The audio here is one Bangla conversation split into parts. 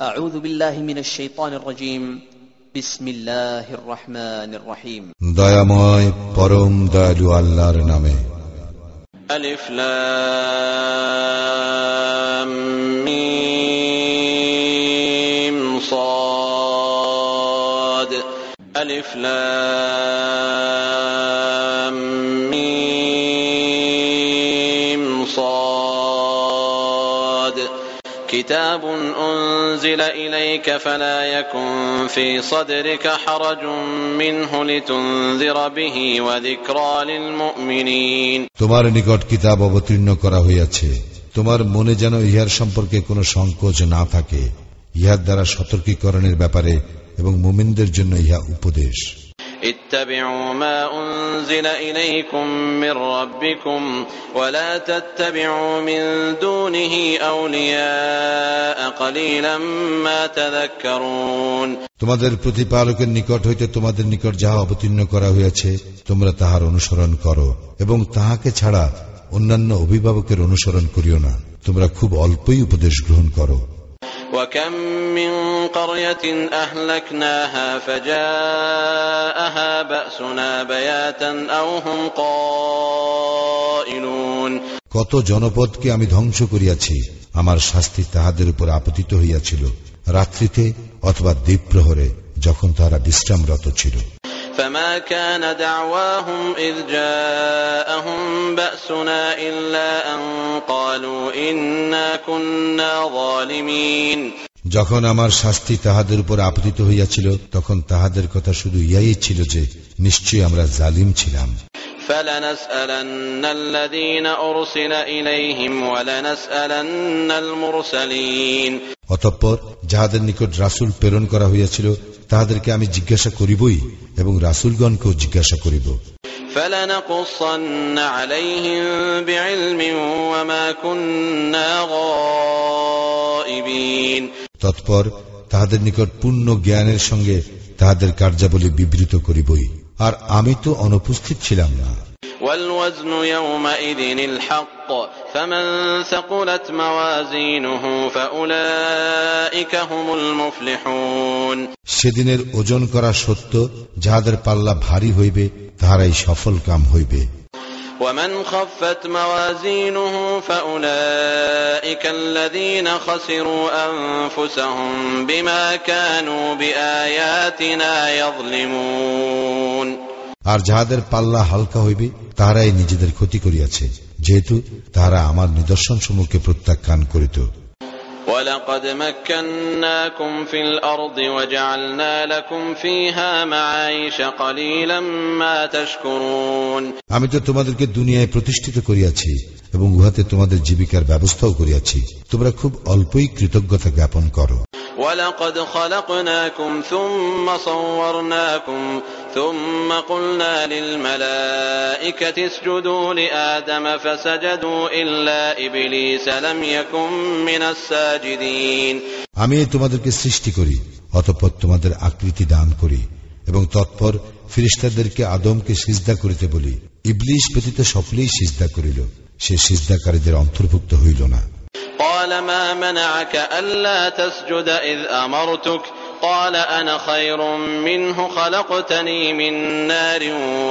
أعوذ بالله من الشيطان الرجيم بسم الله الرحمن الرحيم দয়াময় পরম দয়ালু আল্লাহর নামে ألف لام ميم صاد ألف لام ميم صاد كتاب أنزل إليك فلا يكن في صدرك حرج منه لتنذر به وذكرى للمؤمنين তোমার নিকট কিতাব অবতীর্ণ করা হইয়াছে তোমার মনে যেন ইহার সম্পর্কে কোনো সংকোচ না থাকে ইহার দ্বারা সতর্কীকরণের ব্যাপারে এবং মুমিনদের জন্য ইহা উপদেশ اتبعوا ما أنزل إليكم من ربكم ولا تتبعوا من دونه أولياء قليلا ما تذكرون তোমাদের প্রতিপালকের নিকট হইতে তোমাদের নিকট যাহা অবতীর্ণ করা হইয়াছে তোমরা তাহার অনুসরণ করো এবং তাহাকে ছাড়া অন্যান্য অভিভাবকের অনুসরণ করিও না তোমরা খুব অল্পই উপদেশ গ্রহণ করো وكم من قرية أهلكناها فجاءها بأسنا بياتا أو هم قائلون কত জনপদকে আমি ধ্বংস করিয়াছি আমার শাস্তি তাহাদের উপর আপতিত হইয়াছিল রাত্রিতে অথবা দ্বীপ্রহরে যখন তাহারা বিশ্রামরত ছিল فما كان دعواهم إذ جاءهم بأسنا إلا أن قالوا إنا كنا ظالمين যখন আমার শাস্তি তাহাদের উপর আপতিত হইয়াছিল তখন তাহাদের কথা শুধু ইয়াই ছিল যে নিশ্চয়ই আমরা জালিম ছিলাম فلنسألن الذين أرسل إليهم ولنسألن المرسلين অতঃপর যাহাদের নিকট রাসূল প্রেরণ করা হইয়াছিল তাহাদেরকে আমি জিজ্ঞাসা করিবই এবং রাসুলগণকেও জিজ্ঞাসা করিব। তৎপর তাহাদের নিকট পূর্ণ জ্ঞানের সঙ্গে তাহাদের কার্যাবলী বিবৃত করিবই। আর আমি তো অনুপস্থিত ছিলাম না والوزن يومئذ الحق فمن ثقلت موازينه فأولئك هم المفلحون সেদিনের ওজন করা সত্য যাহাদের পাল্লা ভারী হইবে তাহারাই সফল কাম হইবে ومن خفت موازينه فأولئك الذين خسروا أنفسهم بما كانوا بآياتنا يظلمون আর যাহাদের পাল্লা হালকা হইবে তাহারাই নিজেদের ক্ষতি করিয়াছে যেহেতু তাহারা আমার নিদর্শন সমূহকে প্রত্যাখ্যান করিত ولقد مكناكم في الأرض وجعلنا لكم فيها معايش قليلا ما تشكرون আমি তো তোমাদেরকে দুনিয়ায় প্রতিষ্ঠিত করিয়াছি এবং উহাতে তোমাদের জীবিকার ব্যবস্থাও করিয়াছি তোমরা খুব অল্পই কৃতজ্ঞতা জ্ঞাপন করো ولقد خلقناكم ثم صورناكم ثم قلنا للملائكة اسجدوا لآدم فسجدوا إلا إبليس لم يكن من الساجدين আমি তোমাদেরকে সৃষ্টি করি অতঃপর তোমাদের আকৃতি দান করি এবং তৎপর ফিরিস্তাদেরকে আদমকে সিজদা করিতে বলি ইবলিশ ব্যতীত সকলেই সিজদা করিল সে সিজদাকারীদের অন্তর্ভুক্ত হইল না قال ما منعك ألا تسجد إذ أمرتك قال أنا خير منه خلقتني من نار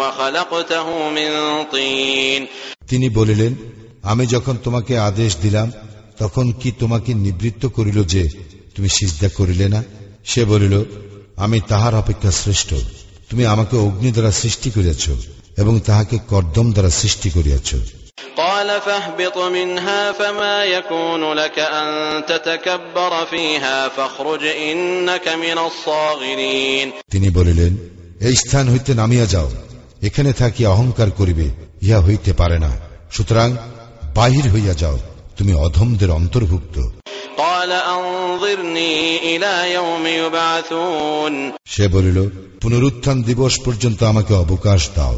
وخلقته من طين তিনি বলিলেন আমি যখন তোমাকে আদেশ দিলাম তখন কি তোমাকে নিবৃত্ত করিল যে তুমি সিজদা করিলে না সে বলিল আমি তাহার অপেক্ষা শ্রেষ্ঠ তুমি আমাকে অগ্নি দ্বারা সৃষ্টি করিয়াছ এবং তাহাকে কর্দম দ্বারা সৃষ্টি করিয়াছ قال فاهبط منها فما يكون لك أن تتكبر فيها فاخرج إنك من الصاغرين তিনি বলিলেন এই স্থান হইতে নামিয়া যাও এখানে থাকি অহংকার করিবে ইহা হইতে পারে না সুতরাং বাহির হইয়া যাও তুমি অধমদের অন্তর্ভুক্ত قال أنظرني إلى يوم يبعثون সে বলিল পুনরুত্থান দিবস পর্যন্ত আমাকে অবকাশ দাও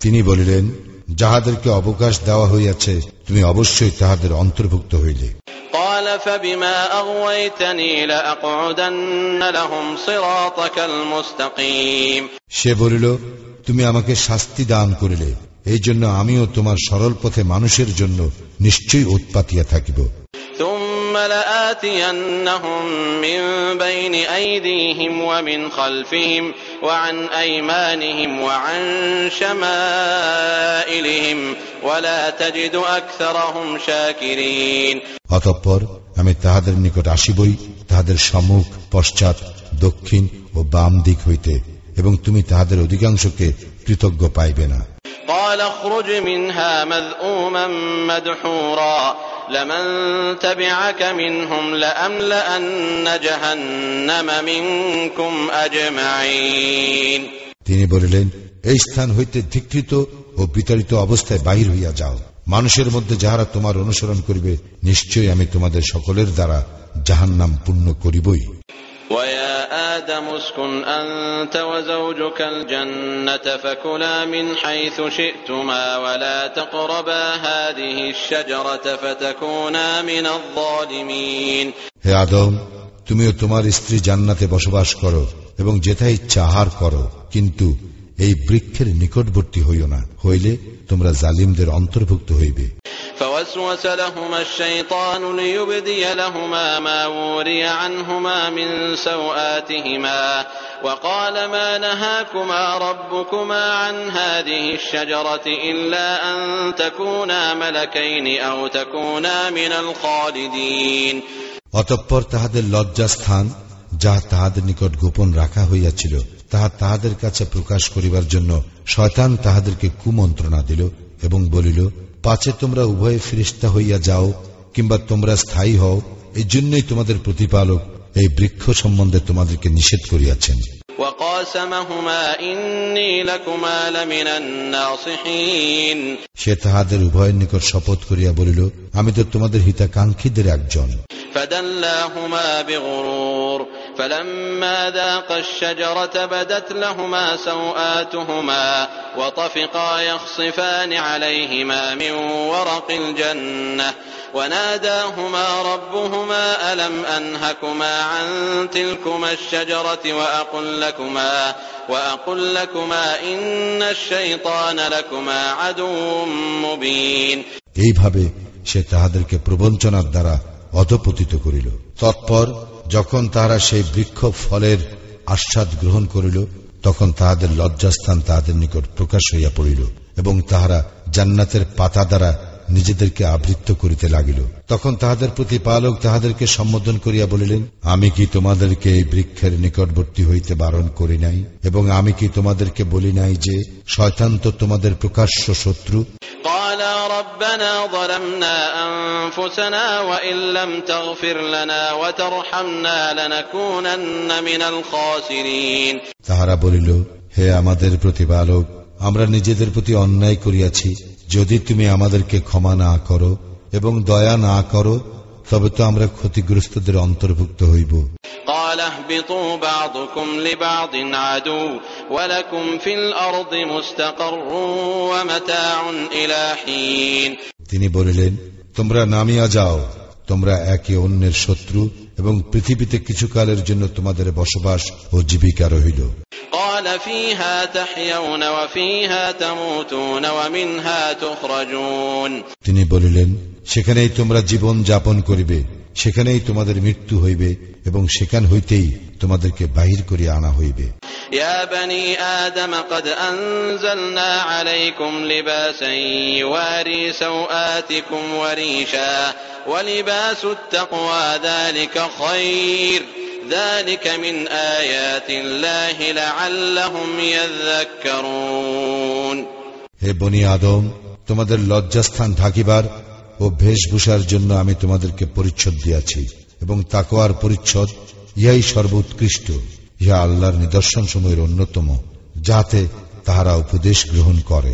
তিনি বলিলেন যাহাদেরকে অবকাশ দেওয়া হইয়াছে তুমি অবশ্যই তাহাদের অন্তর্ভুক্ত হইলে। সে বলিল তুমি আমাকে শাস্তি দান করিলে এই জন্য আমিও তোমার সরল পথে মানুষের জন্য নিশ্চয়ই উৎপাতিয়া থাকিব। لآتينهم من بين أيديهم ومن خلفهم وعن أيمانهم وعن شمائلهم ولا تجد أكثرهم شاكرين অতঃপর আমি তাহাদের নিকট আসিবই তাহাদের সম্মুখ পশ্চাৎ দক্ষিণ ও বাম দিক হইতে এবং তুমি তাহাদের অধিকাংশকে কৃতজ্ঞ পাইবে না قال اخرج منها مذءوما مدحورا لمن تبعك منهم لأملأن جهنم منكم أجمعين তিনি বলিলেন এই স্থান হইতে ধিকৃত ও বিতাড়িত অবস্থায় বাহির হইয়া যাও মানুষের মধ্যে যাহারা তোমার অনুসরণ করিবে নিশ্চয়ই আমি তোমাদের সকলের দ্বারা জাহান্নাম পূর্ণ করিবই ويا آدم اسكن أنت وزوجك الجنة فكلا من حيث شئتما ولا تقربا هذه الشجرة فتكونا من الظالمين হে আদম তুমিও তোমার স্ত্রী জান্নাতে বসবাস করো এবং যেথা ইচ্ছা আহার করো কিন্তু এই বৃক্ষের নিকটবর্তী হইও না হইলে তোমরা জালিমদের অন্তর্ভুক্ত হইবে فوسوس لهما الشيطان ليبدي لهما ما وري عنهما من سوآتهما وقال ما نهاكما ربكما عن هذه الشجرة إلا أن تكونا ملكين أو تكونا من الخالدين অতঃপর তাহাদের লজ্জাস্থান যাহা তাহাদের নিকট গোপন রাখা হইয়াছিল তাহা তাহাদের কাছে প্রকাশ করিবার জন্য শয়তান তাহাদেরকে কুমন্ত্রণা দিল এবং বলিল পাছে তোমরা উভয়ে ফিরিস্তা হইয়া যাও কিংবা তোমরা স্থায়ী হও এই জন্যই তোমাদের প্রতিপালক এই বৃক্ষ সম্বন্ধে তোমাদেরকে নিষেধ করিয়াছেন। সে তাহাদের উভয়ের নিকট শপথ করিয়া বলিল আমি তো তোমাদের হিতাকাঙ্ক্ষীদের একজন। فلما ذاقا الشجرة بدت لهما سوآتهما وطفقا يخصفان عليهما من ورق الجنة وناداهما ربهما ألم أنهكما عن تلكما الشجرة وأقل لكما وأقل لكما إن الشيطان لكما عدو مبين এইভাবে সে তাহাদেরকে প্রবঞ্চনার দ্বারা অধপতিত করিল তৎপর যখন তারা সেই বৃক্ষ ফলের আস্বাদ গ্রহণ করিল, তখন তাহাদের লজ্জাস্থান তাহাদের নিকট প্রকাশ হইয়া পড়িল, এবং তাহারা জান্নাতের পাতা দ্বারা নিজেদেরকে আবৃত্ত করিতে লাগিল তখন তাহাদের প্রতিপালক তাহাদেরকে সম্বোধন করিয়া বলিলেন আমি কি তোমাদেরকে এই বৃক্ষের নিকটবর্তী হইতে বারণ করি নাই এবং আমি কি তোমাদেরকে বলি নাই যে শয়তান তো তোমাদের প্রকাশ্য শত্রু قالا ربنا ظلمنا أنفسنا وإن لم تغفر لنا وترحمنا لنكونن من الخاسرين তাহারা বলিল হে আমাদের প্রতিপালক আমরা নিজেদের প্রতি অন্যায় করিয়াছি যদি তুমি আমাদেরকে ক্ষমা না করো এবং দয়া না করো তবে তো আমরা ক্ষতিগ্রস্তদের অন্তর্ভুক্ত হইব। তিনি বলিলেন তোমরা নামিয়া যাও। তোমরা একে অন্যের শত্রু এবং পৃথিবীতে কিছুকালের জন্য তোমাদের বসবাস ও জীবিকা রহিল। قال فيها تحيون وفيها تموتون ومنها تخرجون তিনি বলিলেন সেখানেই তোমরা জীবন যাপন করিবে সেখানেই তোমাদের মৃত্যু হইবে এবং সেখান হইতেই তোমাদেরকে বাহির করিয়া আনা হইবে يا بني آدم قد أنزلنا عليكم لباسا يواري سوآتكم وريشا ولباس التقوى ذلك خير ذلك من آيات الله لعلهم يذكرون হে বনি আদম তোমাদের লজ্জাস্থান ঢাকিবার ও বেশভূষার জন্য আমি তোমাদেরকে পরিচ্ছদ দিয়াছি এবং তাকোয়ার পরিচ্ছদ ইহাই সর্বোৎকৃষ্ট ইহা আল্লাহর নিদর্শন সময়ের অন্যতম যাতে তাহারা উপদেশ গ্রহণ করে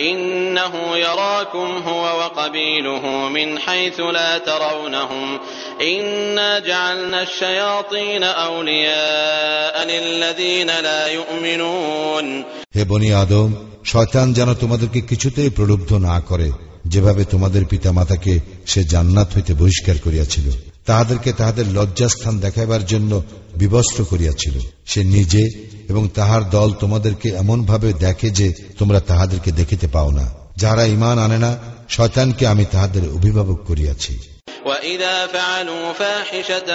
إنه يراكم هو وقبيله من حيث لا ترونهم إنا جعلنا الشياطين أولياء للذين لا يؤمنون হে বনি আদম শয়তান যেন তোমাদেরকে কিছুতেই প্রলুব্ধ না করে যেভাবে তোমাদের পিতা মাতাকে সে জান্নাত হইতে বহিষ্কার করিয়াছিল তাহাদেরকে তাহাদের লজ্জাস্থান দেখাইবার জন্য বিবস্ত্র করিয়াছিল সে নিজে এবং তাহার দল তোমাদেরকে এমনভাবে দেখে যে তোমরা তাহাদেরকে দেখিতে পাও না যারা ইমান আনে না শয়তানকে আমি তাহাদের অভিভাবক করিয়াছি وإذا فعلوا فاحشة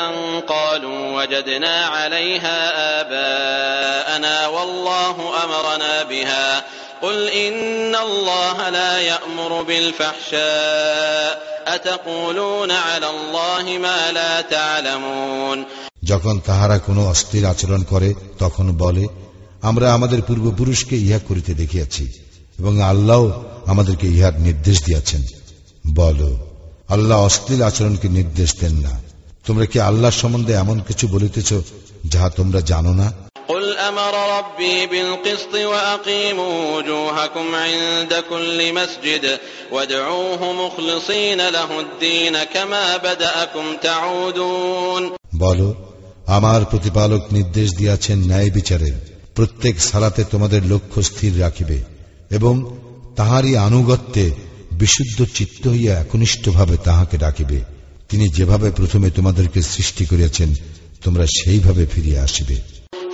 قالوا وجدنا عليها آباءنا والله أمرنا بها قل إن الله لا يأمر بالفحشاء أتقولون على الله ما لا تعلمون যখন তাহারা কোনো অস্থির আচরণ করে তখন বলে আমরা আমাদের পূর্বপুরুষকে ইহা করিতে দেখিয়াছি এবং আল্লাহ আমাদেরকে ইহার নির্দেশ দিয়াছেন বল আল্লাহ অশ্লীল আচরণকে নির্দেশ দেন না তোমরা কি আল্লাহ সম্বন্ধে এমন কিছু বলিতেছ যাহা তোমরা জানো না قل أمر ربي بالقسط وأقيموا وجوهكم عند كل مسجد وادعوه مخلصين له الدين كما بدأكم تعودون বল আমার প্রতিপালক নির্দেশ দিয়াছেন ন্যায় বিচারের প্রত্যেক সালাতে তোমাদের লক্ষ্য স্থির রাখিবে এবং তাহারই আনুগত্যে বিশুদ্ধ চিত্ত হইয়া একনিষ্ঠভাবে তাহাকে ডাকিবে তিনি যেভাবে প্রথমে তোমাদেরকে সৃষ্টি করিয়াছেন তোমরা সেইভাবে ফিরিয়া আসিবে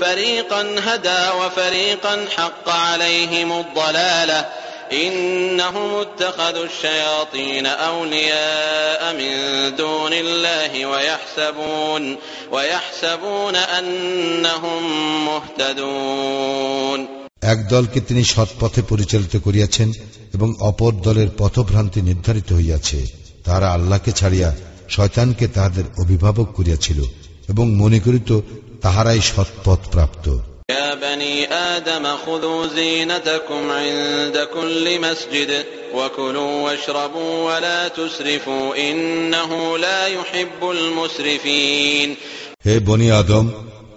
فريقا هدى وفريقا حق عليهم الضلالة إنهم اتخذوا الشياطين أولياء من دون الله ويحسبون ويحسبون أنهم مهتدون এক দলকে তিনি সৎপথে পরিচালিত করিয়াছেন এবং অপর দলের পথভ্রান্তি নির্ধারিত হইয়াছে তাহারা আল্লাহকে ছাড়িয়া শয়তানকে তাহাদের অভিভাবক করিয়াছিল এবং মনে করিত তাহারাই সৎপথ প্রাপ্ত يا بني آدم خذوا زينتكم عند كل مسجد وكلوا واشربوا ولا تسرفوا إنه لا يحب المسرفين হে বনি আদম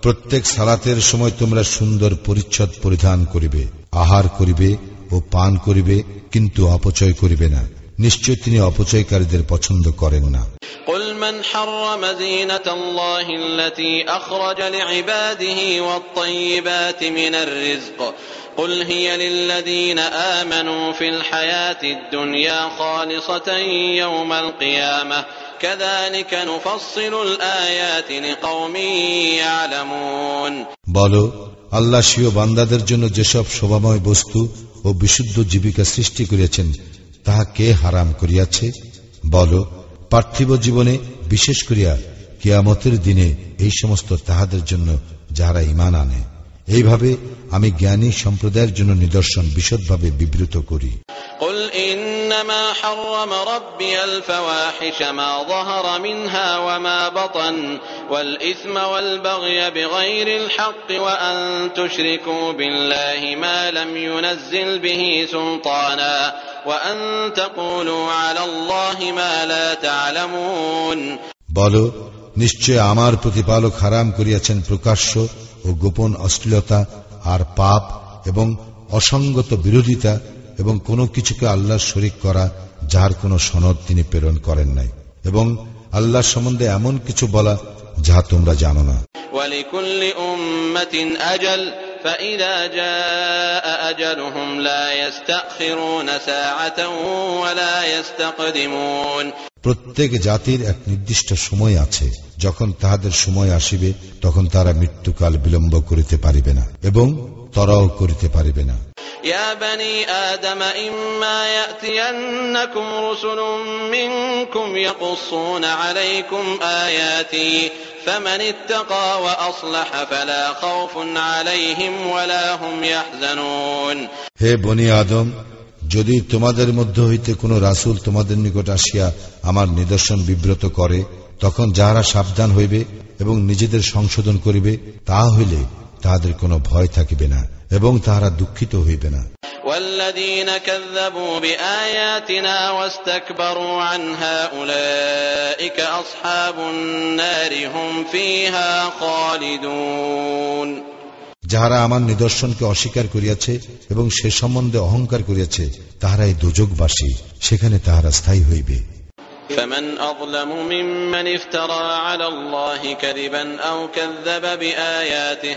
প্রত্যেক সালাতের সময় তোমরা সুন্দর পরিচ্ছদ পরিধান করিবে আহার করিবে ও পান করিবে কিন্তু অপচয় করিবে না নিশ্চয় তিনি অপচয়কারীদের পছন্দ করেন না قل من حرم زينة الله التي أخرج لعباده والطيبات من الرزق قل هي للذين آمنوا في الحياة الدنيا خالصة يوم القيامة كذلك نفصل الآيات لقوم يعلمون বল আল্লাহ স্বীয় বান্দাদের জন্য যেসব শোভাময় বস্তু ও বিশুদ্ধ জীবিকা সৃষ্টি করিয়াছেন তাহা কে হারাম করিয়াছে। বল, পার্থিব জীবনে, বিশেষ করিয়া কিয়ামতের দিনে এই সমস্ত তাহাদের জন্য যাহারা ইমান আনে। এইভাবে আমি জ্ঞানী সম্প্রদায়ের জন্য নিদর্শন বিশদভাবে বিবৃত করি। إنما حرم ربي الفواحش ما ظهر منها وما بطن والإثم والبغي بغير الحق وأن تشركوا بالله ما لم ينزل به سلطانا وأن تقولوا على الله ما لا تعلمون বল নিশ্চয় আমার প্রতিপালক হারাম করিয়াছেন প্রকাশ্য ও গোপন অশ্লীলতা আর পাপ এবং অসঙ্গত বিরোধিতা এবং কোনো কিছুকে আল্লাহর শরিক করা যার কোনো সনদ তিনি প্রেরণ করেন নাই। এবং আল্লাহ সম্বন্ধে এমন কিছু বলা যা তোমরা জানো না। প্রত্যেক জাতির এক নির্দিষ্ট সময় আছে যখন তাহাদের সময় আসিবে তখন তারা মৃত্যুকাল বিলম্ব করিতে পারিবে না। এবং তরাও করিতে পারিবে না يا بني آدم إما يأتينكم رسل منكم يقصون عليكم آياتي فمن اتقى وأصلح فلا خوف عليهم ولا هم يحزنون হে বনি আদম যদি তোমাদের মধ্য হইতে কোনো রাসূল তোমাদের নিকট আসিয়া আমার নিদর্শন বিব্রত করে তখন যাহারা সাবধান হইবে এবং নিজেদের সংশোধন করিবে তাহা হইলে তাহাদের কোনো ভয় থাকিবে না এবং তাহারা দুঃখিত হইবে না والذين كذبوا بآياتنا واستكبروا عنها أولئك أصحاب النار هم فيها خالدون যাহারা আমার নিদর্শনকে অস্বীকার করিয়াছে এবং সে সম্বন্ধে অহংকার করিয়াছে তাহারা এই দুযোগবাসী সেখানে তাহারা স্থায়ী হইবে فمن أظلم ممن افترى على الله كذبا أو كذب بآياته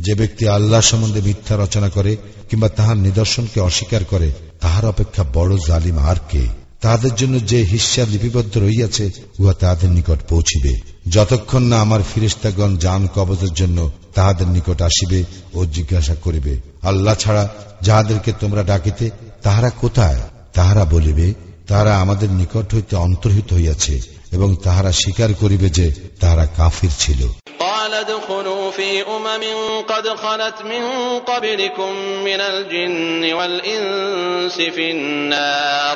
যে ব্যক্তি আল্লাহ সম্বন্ধে মিথ্যা রচনা করে কিংবা তাহার নিদর্শনকে অস্বীকার করে, তাহার অপেক্ষা বড় জালিম আর কে? তাহাদের জন্য যে হিস্যা লিপিবদ্ধ রইয়াছে উহা তাহাদের নিকট পৌঁছিবে। যতক্ষণ না আমার ফিরিস্তাগণ যান কবজের জন্য তাহাদের নিকট আসিবে ও জিজ্ঞাসা করিবে, আল্লাহ ছাড়া যাহাদেরকে তোমরা ডাকিতে, তাহারা কোথায়? তাহারা বলিবে, তাহারা আমাদের নিকট হইতে অন্তর্হিত হইয়াছে। এবং তাহারা স্বীকার করিবে যে তাহারা কাফির ছিল قال ادخلوا في أمم قد خلت من قبلكم من الجن والإنس في النار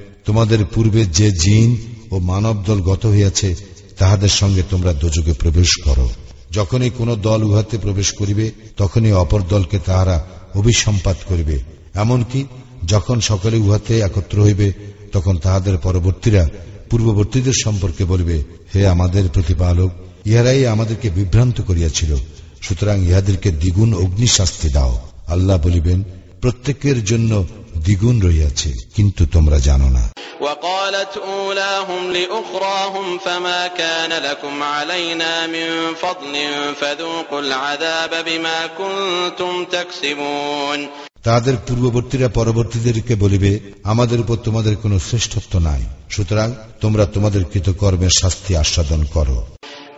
তোমাদের পূর্বে যে জিন ও মানব দল গত হইয়াছে, তাহাদের সঙ্গে তোমরা দোজকে প্রবেশ করো। যখনই কোন দল উহাতে প্রবেশ করিবে, তখনই অপর দলকে তাহারা অভিসম্পাত করিবে। এমনকি যখন সকলে উহাতে একত্র হইবে, তখন তাহাদের পরবর্তীরা পূর্ববর্তীদের সম্পর্কে বলবে, হে আমাদের প্রতিপালক, ইহারাই আমাদেরকে বিভ্রান্ত করিয়াছিল। সুতরাং ইহাদেরকে দ্বিগুণ অগ্নিশাস্তি দাও। আল্লাহ বলিবেন, প্রত্যেকের জন্য দ্বিগুণ রইয়াছে কিন্তু তোমরা জানো না وقالت أولاهم لأخراهم فما كان لكم علينا من فضل فذوقوا العذاب بما كنتم تكسبون তাদের পূর্ববর্তীরা পরবর্তীদেরকে বলিবে আমাদের উপর তোমাদের কোনো শ্রেষ্ঠত্ব নাই সুতরাং তোমরা তোমাদের কৃতকর্মের শাস্তি আস্বাদন করো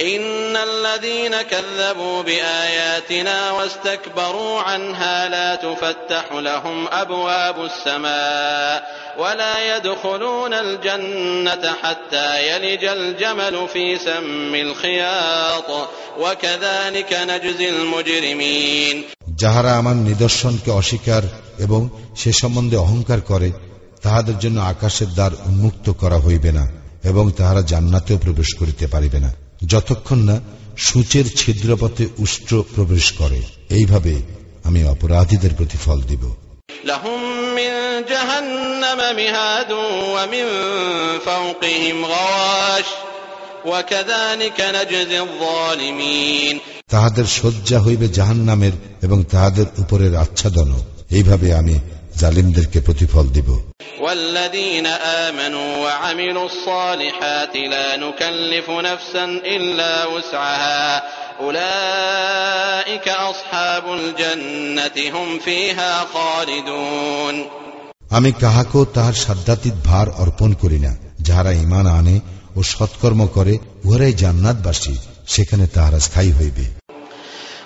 إن الذين كذبوا بآياتنا واستكبروا عنها لا تفتح لهم أبواب السماء ولا يدخلون الجنة حتى يلج الجمل في سم الخياط وكذلك نجزي المجرمين যাহারা আমার নিদর্শনকে অস্বীকার এবং সে সম্বন্ধে অহংকার করে তাহাদের জন্য আকাশের দ্বার উন্মুক্ত করা হইবে না এবং তাহারা জান্নাতেও প্রবেশ করিতে পারিবে না যতক্ষণ না সূচের ছিদ্রপথে উষ্ট প্রবেশ করে। এইভাবে আমি অপরাধীদের প্রতি ফল দিব তাহাদের শয্যা হইবে জাহান নামের এবং তাহাদের উপরের আচ্ছাদন এইভাবে আমি জালিমদেরকে প্রতিফল দিব والذين آمنوا وعملوا الصالحات لا نكلف نفسا إلا وسعها أولئك أصحاب الجنة هم فيها خالدون আমি কাহাকেও তাহার সাধ্যাতীত ভার অর্পণ করি না যাহারা ইমান আনে ও সৎকর্ম করে উহারাই জান্নাতবাসী সেখানে তাহারা স্থায়ী হইবে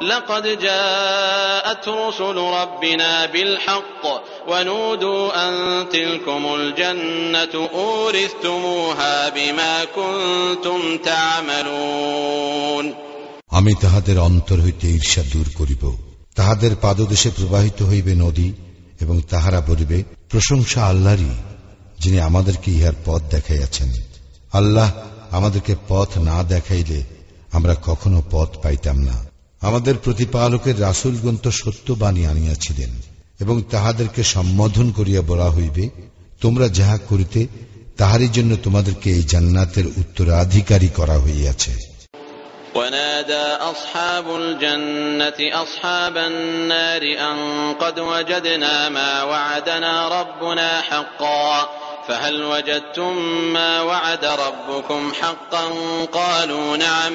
لقد جاءت رسل ربنا بالحق ونودوا أن تلكم الجنة أورثتموها بما كنتم تعملون আমি তাহাদের অন্তর হইতে ঈর্ষা দূর করিব তাহাদের পাদদেশে প্রবাহিত হইবে নদী এবং তাহারা বলিবে প্রশংসা আল্লাহরই যিনি আমাদেরকে ইহার পথ দেখাইয়াছেন আল্লাহ আমাদেরকে পথ না দেখাইলে আমরা কখনো পথ পাইতাম না আমাদের প্রতিপালকের রাসুলগণ তো সত্য বাণী আনিয়াছিলেন এবং তাহাদেরকে সম্বোধন করিয়া বলা হইবে তোমরা যাহা করিতে তাহারই জন্য তোমাদেরকে এই জান্নাতের উত্তরাধিকারী করা হইয়াছে ونادى أصحاب الجنة أصحاب النار أن قد وجدنا ما وعدنا ربنا حقا فهل وجدتم ما وعد ربكم حقا قالوا نعم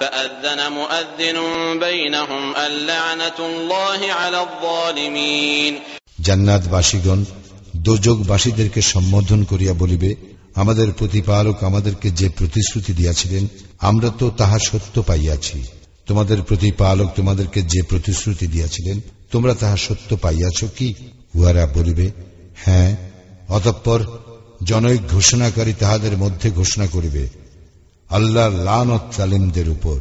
فأذن مؤذن بينهم اللعنة الله على الظالمين জান্নাতবাসীগণ দোজকবাসীদেরকে সম্বোধন করিয়া বলিবে আমাদের প্রতিপালক আমাদেরকে যে প্রতিশ্রুতি দিয়াছিলেন আমরা তো তাহা সত্য পাইয়াছি তোমাদের প্রতিপালক তোমাদেরকে যে প্রতিশ্রুতি দিয়াছিলেন তোমরা তাহা সত্য পাইয়াছ কি উহারা বলিবে হ্যাঁ অতঃপর জনৈক ঘোষণাকারী তাহাদের মধ্যে ঘোষণা করিবে আল্লাহ লানত তালিমদের উপর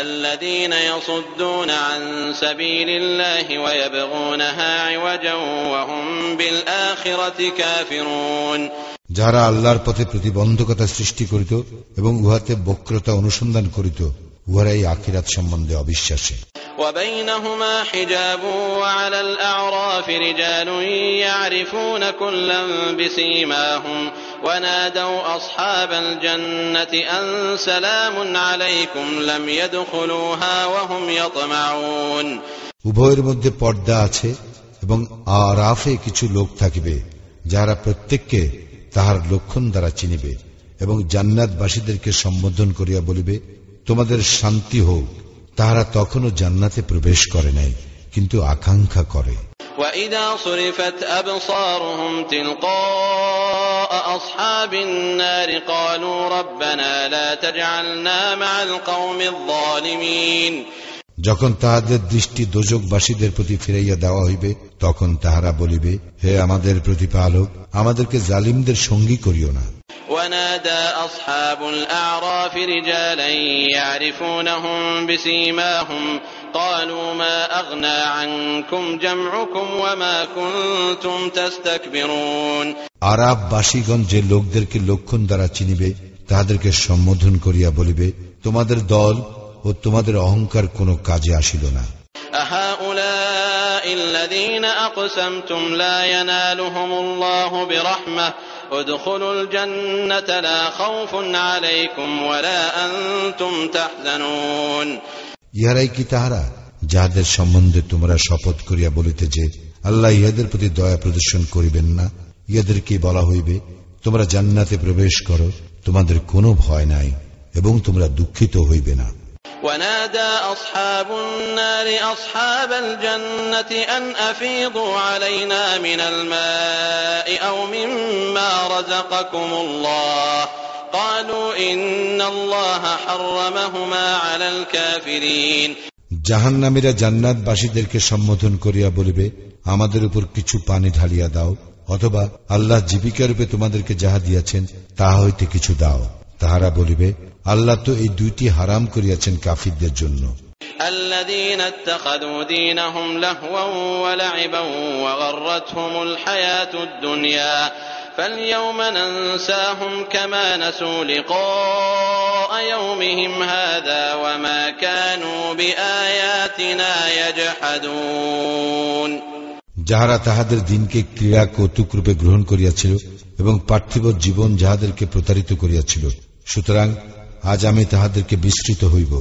الذين يصدون عن سبيل الله ويبغونها عوجا وهم بالآخرة كافرون যাহারা আল্লাহর পথে প্রতিবন্ধকতা সৃষ্টি করিত এবং উহাতে বক্রতা অনুসন্ধান করিত উহারা এই আখিরাত সম্বন্ধে অবিশ্বাসী وبينهما حجاب وعلى الأعراف رجال يعرفون كلا بسيماهم ونادوا أصحاب الجنة أن سلام عليكم لم يدخلوها وهم يطمعون উভয়ের মধ্যে পর্দা আছে এবং আরাফে কিছু লোক থাকিবে যাহারা প্রত্যেককে তাহার লক্ষণ দ্বারা চিনিবে এবং জান্নাতবাসীদেরকে সম্বোধন করিয়া বলিবে তোমাদের শান্তি হোক তাহারা তখনও জান্নাতে প্রবেশ করে নাই কিন্তু আকাঙ্ক্ষা করে وإذا صرفت أبصارهم تلقاء أصحاب النار قالوا ربنا لا تجعلنا مع القوم الظالمين যখন তাহাদের দৃষ্টি দোজকবাসীদের প্রতি ফিরাইয়া দেওয়া হইবে তখন তাহারা বলিবে হে আমাদের প্রতিপালক আমাদেরকে জালিমদের সঙ্গী করিও না ونادى أصحاب الأعراف رجالا يعرفونهم بسيماهم قالوا ما أغنى عنكم جمعكم وما كنتم تستكبرون আরাববাসীগণ যে লোকদেরকে লক্ষণ দ্বারা চিনিবে তাহাদেরকে সম্বোধন করিয়া বলিবে তোমাদের দল ও তোমাদের অহংকার কোনো কাজে আসিল না أهؤلاء الذين أقسمتم لا ينالهم الله برحمة ادخلوا الجنة لا خوف عليكم ولا أنتم تحزنون ইহারাই কি তাহারা যাহাদের সম্বন্ধে তোমরা শপথ করিয়া বলিতে যে আল্লাহ ইহাদের প্রতি দয়া প্রদর্শন করিবেন না ইহাদেরকে বলা হইবে তোমরা জান্নাতে প্রবেশ করো তোমাদের কোনো ভয় নাই এবং তোমরা দুঃখিত হইবে না ونادى أصحاب النار أصحاب الجنة أن أفيضوا علينا من الماء أو مما رزقكم الله قالوا إن الله حرمهما على الكافرين জাহান্নামীরা জান্নাতবাসীদেরকে সম্বোধন করিয়া বলিবে আমাদের উপর কিছু পানি ঢালিয়া দাও অথবা আল্লাহ জীবিকা রূপে তোমাদেরকে যাহা দিয়াছেন তাহা হইতে কিছু দাও তাহারা বলিবে আল্লাহ তো এই দুইটি হারাম করিয়াছেন কাফিরদের জন্য الذين اتخذوا دينهم لهوا ولعبا وغرتهم الحياة الدنيا فاليوم ننساهم كما نسوا لقاء يومهم هذا وما كانوا بآياتنا يجحدون যাহারা তাহাদের দিনকে ক্রীড়া কৌতুক রূপে গ্রহণ করিয়াছিল এবং পার্থিব জীবন যাহাদেরকে প্রতারিত করিয়াছিল সুতরাং আজ আমি তাহাদেরকে বিস্তৃত হইব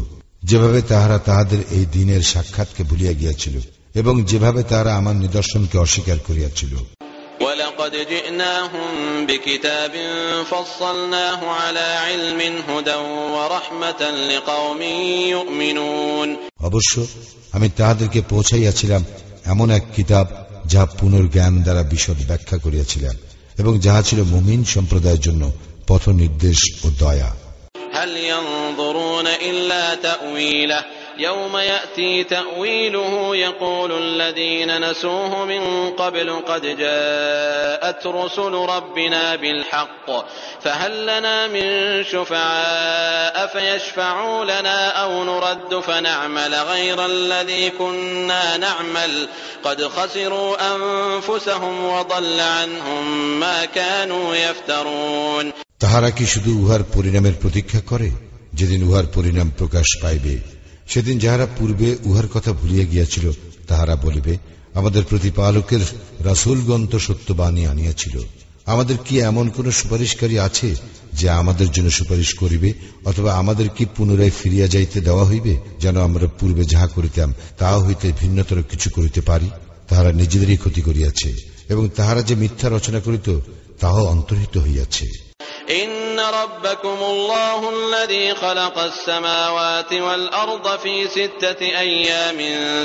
যেভাবে তাহারা তাহাদের এই দিনের সাক্ষাৎকে ভুলিয়া গিয়াছিল এবং যেভাবে তাহারা আমার নিদর্শনকে অস্বীকার করিয়াছিল ولقد جئناهم بكتاب فصلناه على علم هدى ورحمة لقوم يؤمنون অবশ্য আমি তাহাদেরকে পৌঁছাইয়াছিলাম এমন এক কিতাব যাহা পুনর্জ্ঞান দ্বারা বিশদ ব্যাখ্যা করিয়াছিলাম এবং যাহা ছিল মুমিন সম্প্রদায়ের জন্য পথ নির্দেশ ও দয়া هل ينظرون إلا تأويله يوم يأتي تأويله يقول الذين نسوه من قبل قد جاءت رسل ربنا بالحق فهل لنا من شفعاء فيشفعوا لنا أو نرد فنعمل غير الذي كنا نعمل قد خسروا أنفسهم وضل عنهم ما كانوا يفترون তাহারা কি শুধু উহার পরিণামের প্রতীক্ষা করে যেদিন উহার পরিণাম প্রকাশ পাইবে সেদিন যাহারা পূর্বে উহার কথা ভুলিয়া গিয়াছিল, তাহারা বলিবে, আমাদের প্রতিপালকের রাসুলগণ তো সত্যবাণী আনিয়াছিল। আমাদের কি এমন কোন সুপারিশকারী আছে, যে আমাদের জন্য সুপারিশ করিবে, অথবা আমাদের কি পুনরায় ফিরিয়া যাইতে দেওয়া হইবে, যেন আমরা পূর্বে যাহা করিতাম, তাহা হইতে ভিন্নতর কিছু করিতে পারি? তাহারা নিজেদেরই ক্ষতি করিয়াছে, এবং তাহারা যে মিথ্যা রচনা করিত তাহাও অন্তর্হিত হইয়াছে إن ربكم الله الذي خلق السماوات والأرض في ستة أيام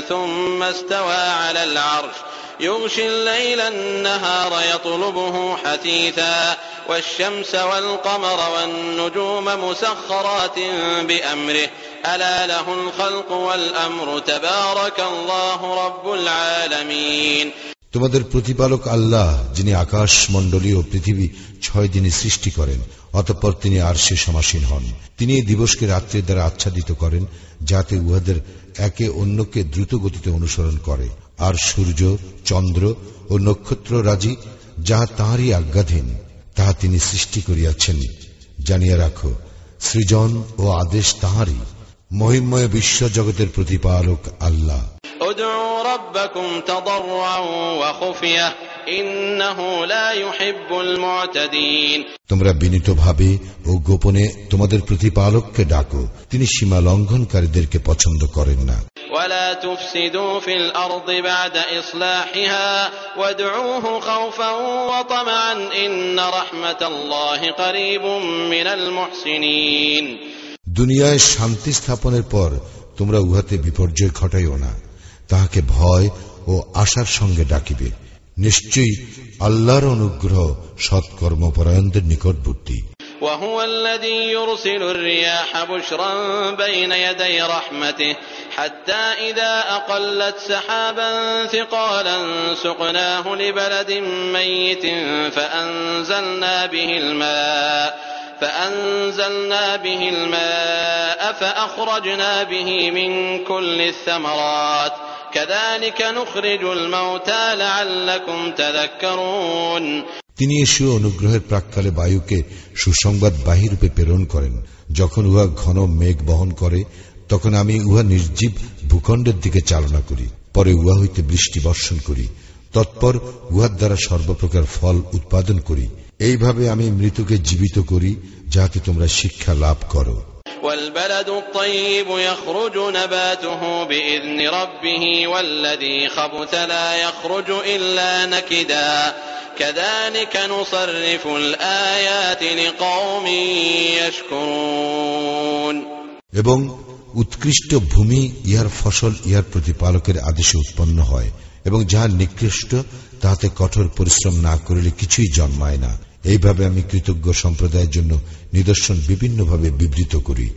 ثم استوى على العرش يغشي الليل النهار يطلبه حثيثا والشمس والقمر والنجوم مسخرات بأمره ألا له الخلق والأمر تبارك الله رب العالمين তোমাদের প্রতিপালক আল্লাহ, যিনি আকাশ মণ্ডলী ও পৃথিবী ছয় দিনে সৃষ্টি করেন, অতঃপর তিনি আর সে সমাসীন হন। তিনি এই দিবসকে রাত্রের দ্বারা আচ্ছাদিত করেন, যাতে উহাদের একে অন্যকে দ্রুত গতিতে অনুসরণ করে। আর সূর্য, চন্দ্র ও নক্ষত্র রাজি, যাহা তাঁরই আজ্ঞাধীন, তাহা তিনি সৃষ্টি করিয়াছেন। জানিয়া রাখো, সৃজন ও আদেশ তাহারই। মহিময় বিশ্ব জগতের প্রতিপালক আল্লাহ। তোমরা বিনীতভাবে ও গোপনে তোমাদের প্রতিপালককে ডাকো তিনি সীমা লঙ্ঘনকারীদেরকে পছন্দ করেন না। ইন্না تفسدوا في الأرض بعد إصلاحها وادعوه خوفا وطمعا إن رحمة الله قريب من المحسنين দুনিয়ায় শান্তি স্থাপনের পর তোমরা উহাতে বিপর্যয় ঘটাইও না তাহাকে ভয় ও আশার সঙ্গে ডাকিবে নিশ্চয়ই আল্লাহর অনুগ্রহ সৎকর্মপরায়ণদের নিকটবর্তী وهو الذي يرسل الرياح بشرا بين يدي رحمته حتى إذا أقلت سحابا ثقالا سقناه لبلد ميت فأنزلنا به الماء فأنزلنا به الماء فأخرجنا به من كل الثمرات كذلك نخرج الموتى لعلكم تذكرون তিনি এসীয় অনুগ্রহের প্রাককালে বায়ুকে সুসংবাদ বাহিরূপে প্রেরণ করেন যখন উহা ঘন মেঘ বহন করে তখন আমি উহা নির্জীব ভূখণ্ডের দিকে চালনা করি পরে উহা হইতে বৃষ্টি বর্ষণ করি তৎপর উহার দ্বারা সর্বপ্রকার ফল উৎপাদন করি এইভাবে আমি মৃতকে জীবিত করি যাহাতে তোমরা শিক্ষা লাভ করো والبلد الطيب يخرج نباته بإذن ربه والذي خبث لا يخرج إلا نكدا كذلك نصرف الآيات لقوم يشكرون এবং উৎকৃষ্ট ভূমি ইহার ফসল ইহার প্রতিপালকের আদেশে উৎপন্ন হয় এবং যাহা নিকৃষ্ট তাহাতে কঠোর পরিশ্রম না করিলে কিছুই জন্মায় না এইভাবে আমি কৃতজ্ঞ সম্প্রদায়ের জন্য নিদর্শন বিভিন্নভাবে বিবৃত করি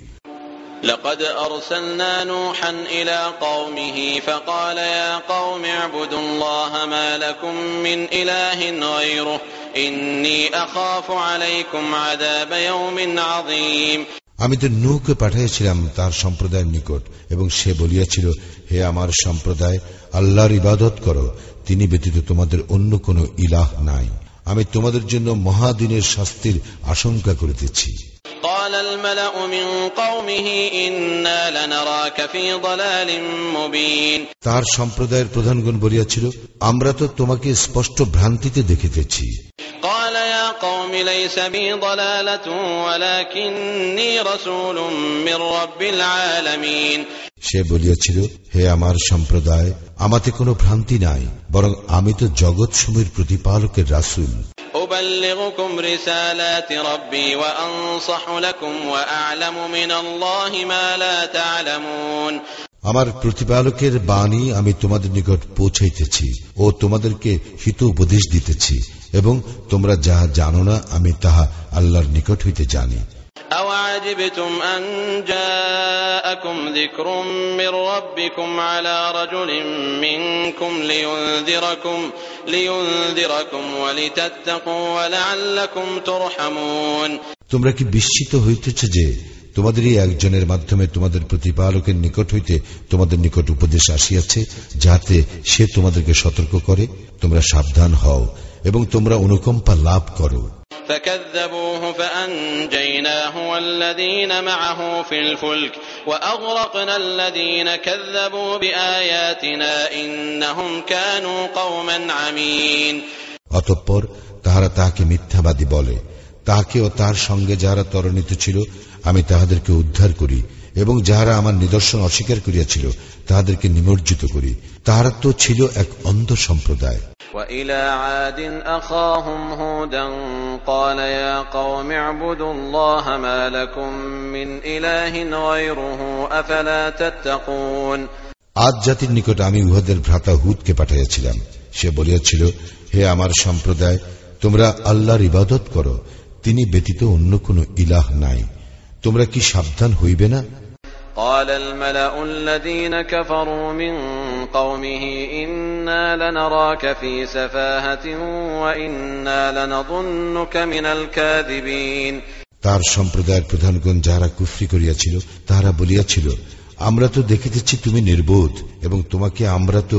لقد أرسلنا نوحا إلى قومه فقال يا قوم اعبدوا الله ما لكم من إله غيره إني أخاف عليكم عذاب يوم عظيم আমি তো নৌকে পাঠাইয়াছিলাম তার সম্প্রদায়ের নিকট এবং সে বলিয়াছিল হে আমার সম্প্রদায় আল্লাহর ইবাদত করো তিনি ব্যতীত তোমাদের অন্য কোনো ইলাহ নাই আমি তোমাদের জন্য মহাদিনের শাস্তির আশঙ্কা করিতেছি قال الملأ من قومه إنا لنراك في ضلال مبين তার সম্প্রদায়ের প্রধানগণ বলিয়াছিল আমরা তো তোমাকে স্পষ্ট ভ্রান্তিতে দেখিতেছি قال يا قوم ليس بي ضلالة ولكني رسول من رب العالمين সে বলিয়াছিল হে আমার সম্প্রদায় আমাতে কোনো ভ্রান্তি নাই বরং আমি তো জগৎ সময়ের প্রতিপালকের রাসুল أبلغكم رسالات ربي وأنصح لكم وأعلم من الله ما لا تعلمون আমার প্রতিপালকের বাণী আমি তোমাদের নিকট পৌঁছাইতেছি ও তোমাদেরকে হিত উপদেশ দিতেছি এবং তোমরা যাহা জানো না আমি তাহা আল্লাহর নিকট হইতে জানি أوعجبتم أن جاءكم ذكر من ربكم على رجل منكم لينذركم لينذركم ولتتقوا ولعلكم ترحمون তোমরা কি বিস্মিত হইতেছ যে তোমাদের এই একজনের মাধ্যমে তোমাদের প্রতিপালকের নিকট হইতে তোমাদের নিকট উপদেশ আসিয়াছে যাতে সে তোমাদেরকে সতর্ক করে তোমরা সাবধান হও এবং তোমরা অনুকম্পা লাভ করো فكذبوه فأنجيناه والذين معه في الفلك وأغرقنا الذين كذبوا بآياتنا إنهم كانوا قوما عمين অতঃপর তাহারা তাহাকে মিথ্যাবাদী বলে তাহাকে ও তার সঙ্গে যারা ত্বরান্বিত ছিল আমি তাহাদেরকে উদ্ধার করি এবং যাহারা আমার নিদর্শন অস্বীকার করিয়াছিল তাহাদেরকে নিমজ্জিত করি তাহারা তো ছিল এক অন্ধ সম্প্রদায় وإلى عاد أخاهم هودا قال يا قوم اعبدوا الله ما لكم من إله غيره أفلا تتقون আজ জাতির নিকট আমি উহাদের ভ্রাতা হুদকে পাঠাইয়াছিলাম সে বলিয়াছিল হে আমার সম্প্রদায় তোমরা আল্লাহর ইবাদত করো তিনি ব্যতীত অন্য কোন ইলাহ নাই তোমরা কি সাবধান হইবে না قال الملأ الذين كفروا من قومه إنا لنراك في سفاهة وإنا لنظنك من الكاذبين তার সম্প্রদায়ের প্রধানগণ যাহারা কুফরি করিয়াছিল তাহারা বলিয়াছিল আমরা তো দেখিতেছি তুমি নির্বোধ এবং তোমাকে আমরা তো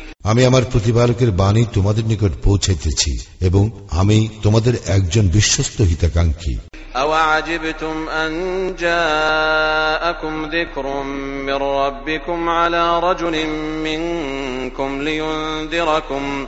আমি আমার প্রতিপালকের বাণী তোমাদের নিকট পৌঁছাইতেছি এবং আমি তোমাদের একজন বিশ্বস্ত হিতাকাঙ্ক্ষী أوعجبتم أن جاءكم ذكر من ربكم على رجل منكم لينذركم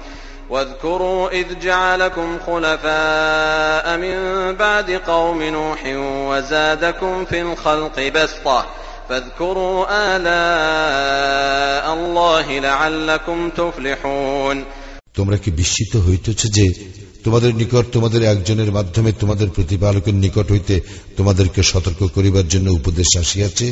واذكروا إذ جعلكم خلفاء من بعد قوم نوح وزادكم في الخلق بسطة فاذكروا آلاء الله لعلكم تفلحون তোমরা কি বিস্মিত হইতেছ যে তোমাদের নিকট তোমাদের একজনের মাধ্যমে তোমাদের প্রতিপালকের নিকট হইতে তোমাদেরকে সতর্ক করিবার জন্য উপদেশ আসিয়াছে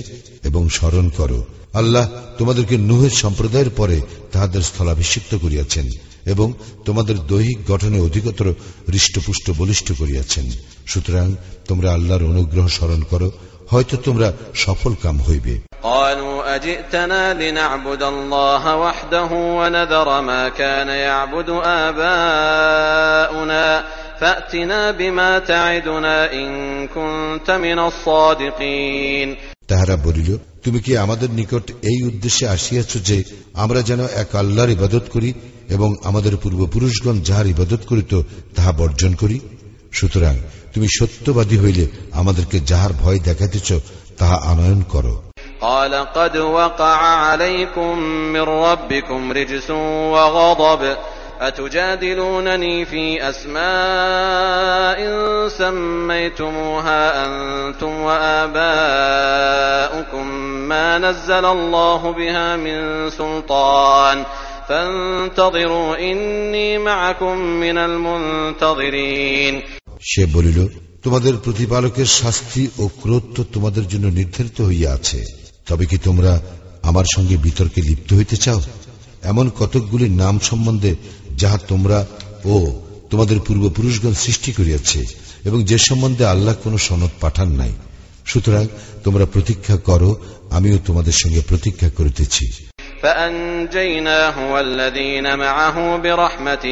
এবং স্মরণ করো আল্লাহ তোমাদেরকে নুহের সম্প্রদায়ের পরে তাহাদের স্থলাভিষিক্ত করিয়াছেন এবং তোমাদের দৈহিক গঠনে অধিকতর হৃষ্টপুষ্ট বলিষ্ঠ করিয়াছেন সুতরাং তোমরা আল্লাহর অনুগ্রহ স্মরণ করো হয়তো তোমরা সফল কাম হইবে قالوا أجئتنا لنعبد الله وحده ونذر ما كان يعبد آباؤنا فأتنا بما تعدنا إن كنت من الصادقين তাহারা বলিল তুমি কি আমাদের নিকট এই উদ্দেশ্যে আসিয়াছ যে আমরা যেন এক আল্লাহর ইবাদত করি এবং আমাদের পূর্বপুরুষগণ যাহার ইবাদত করিত তাহা বর্জন করি সুতরাং তুমি সত্যবাদী হইলে আমাদেরকে যাহার ভয় দেখাইতেছ তাহা আনয়ন করো قال قد وقع عليكم من ربكم رجس وغضب أتجادلونني في أسماء سميتموها أنتم وآباؤكم ما نزل الله بها من سلطان فانتظروا إني معكم من المنتظرين সে বলিল, তোমাদের প্রতিপালকের শাস্তি ও ক্রোধ তো তোমাদের জন্য নির্ধারিত হইয়া আছে। তবে কি তোমরা আমার সঙ্গে বিতর্কে লিপ্ত হইতে চাও? এমন কতকগুলি নাম সম্বন্ধে যাহা তোমরা ও তোমাদের পূর্বপুরুষগণ সৃষ্টি করিয়াছে, এবং যে সম্বন্ধে আল্লাহ কোনো সনদ পাঠান নাই। সুতরাং তোমরা প্রতীক্ষা করো, আমিও তোমাদের সঙ্গে প্রতীক্ষা করিতেছি। فأنجيناه والذين معه برحمة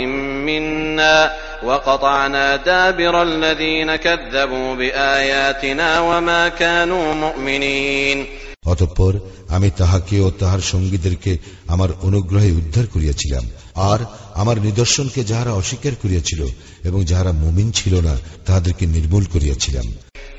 منا وقطعنا دابر الذين كذبوا بآياتنا وما كانوا مؤمنين অতঃপর আমি তাহাকে ও তাহার সঙ্গীদেরকে আমার অনুগ্রহে উদ্ধার করিয়াছিলাম আর আমার নিদর্শনকে যাহারা অস্বীকার করিয়াছিল এবং যাহারা মুমিন ছিল না তাহাদেরকে নির্মূল করিয়াছিলাম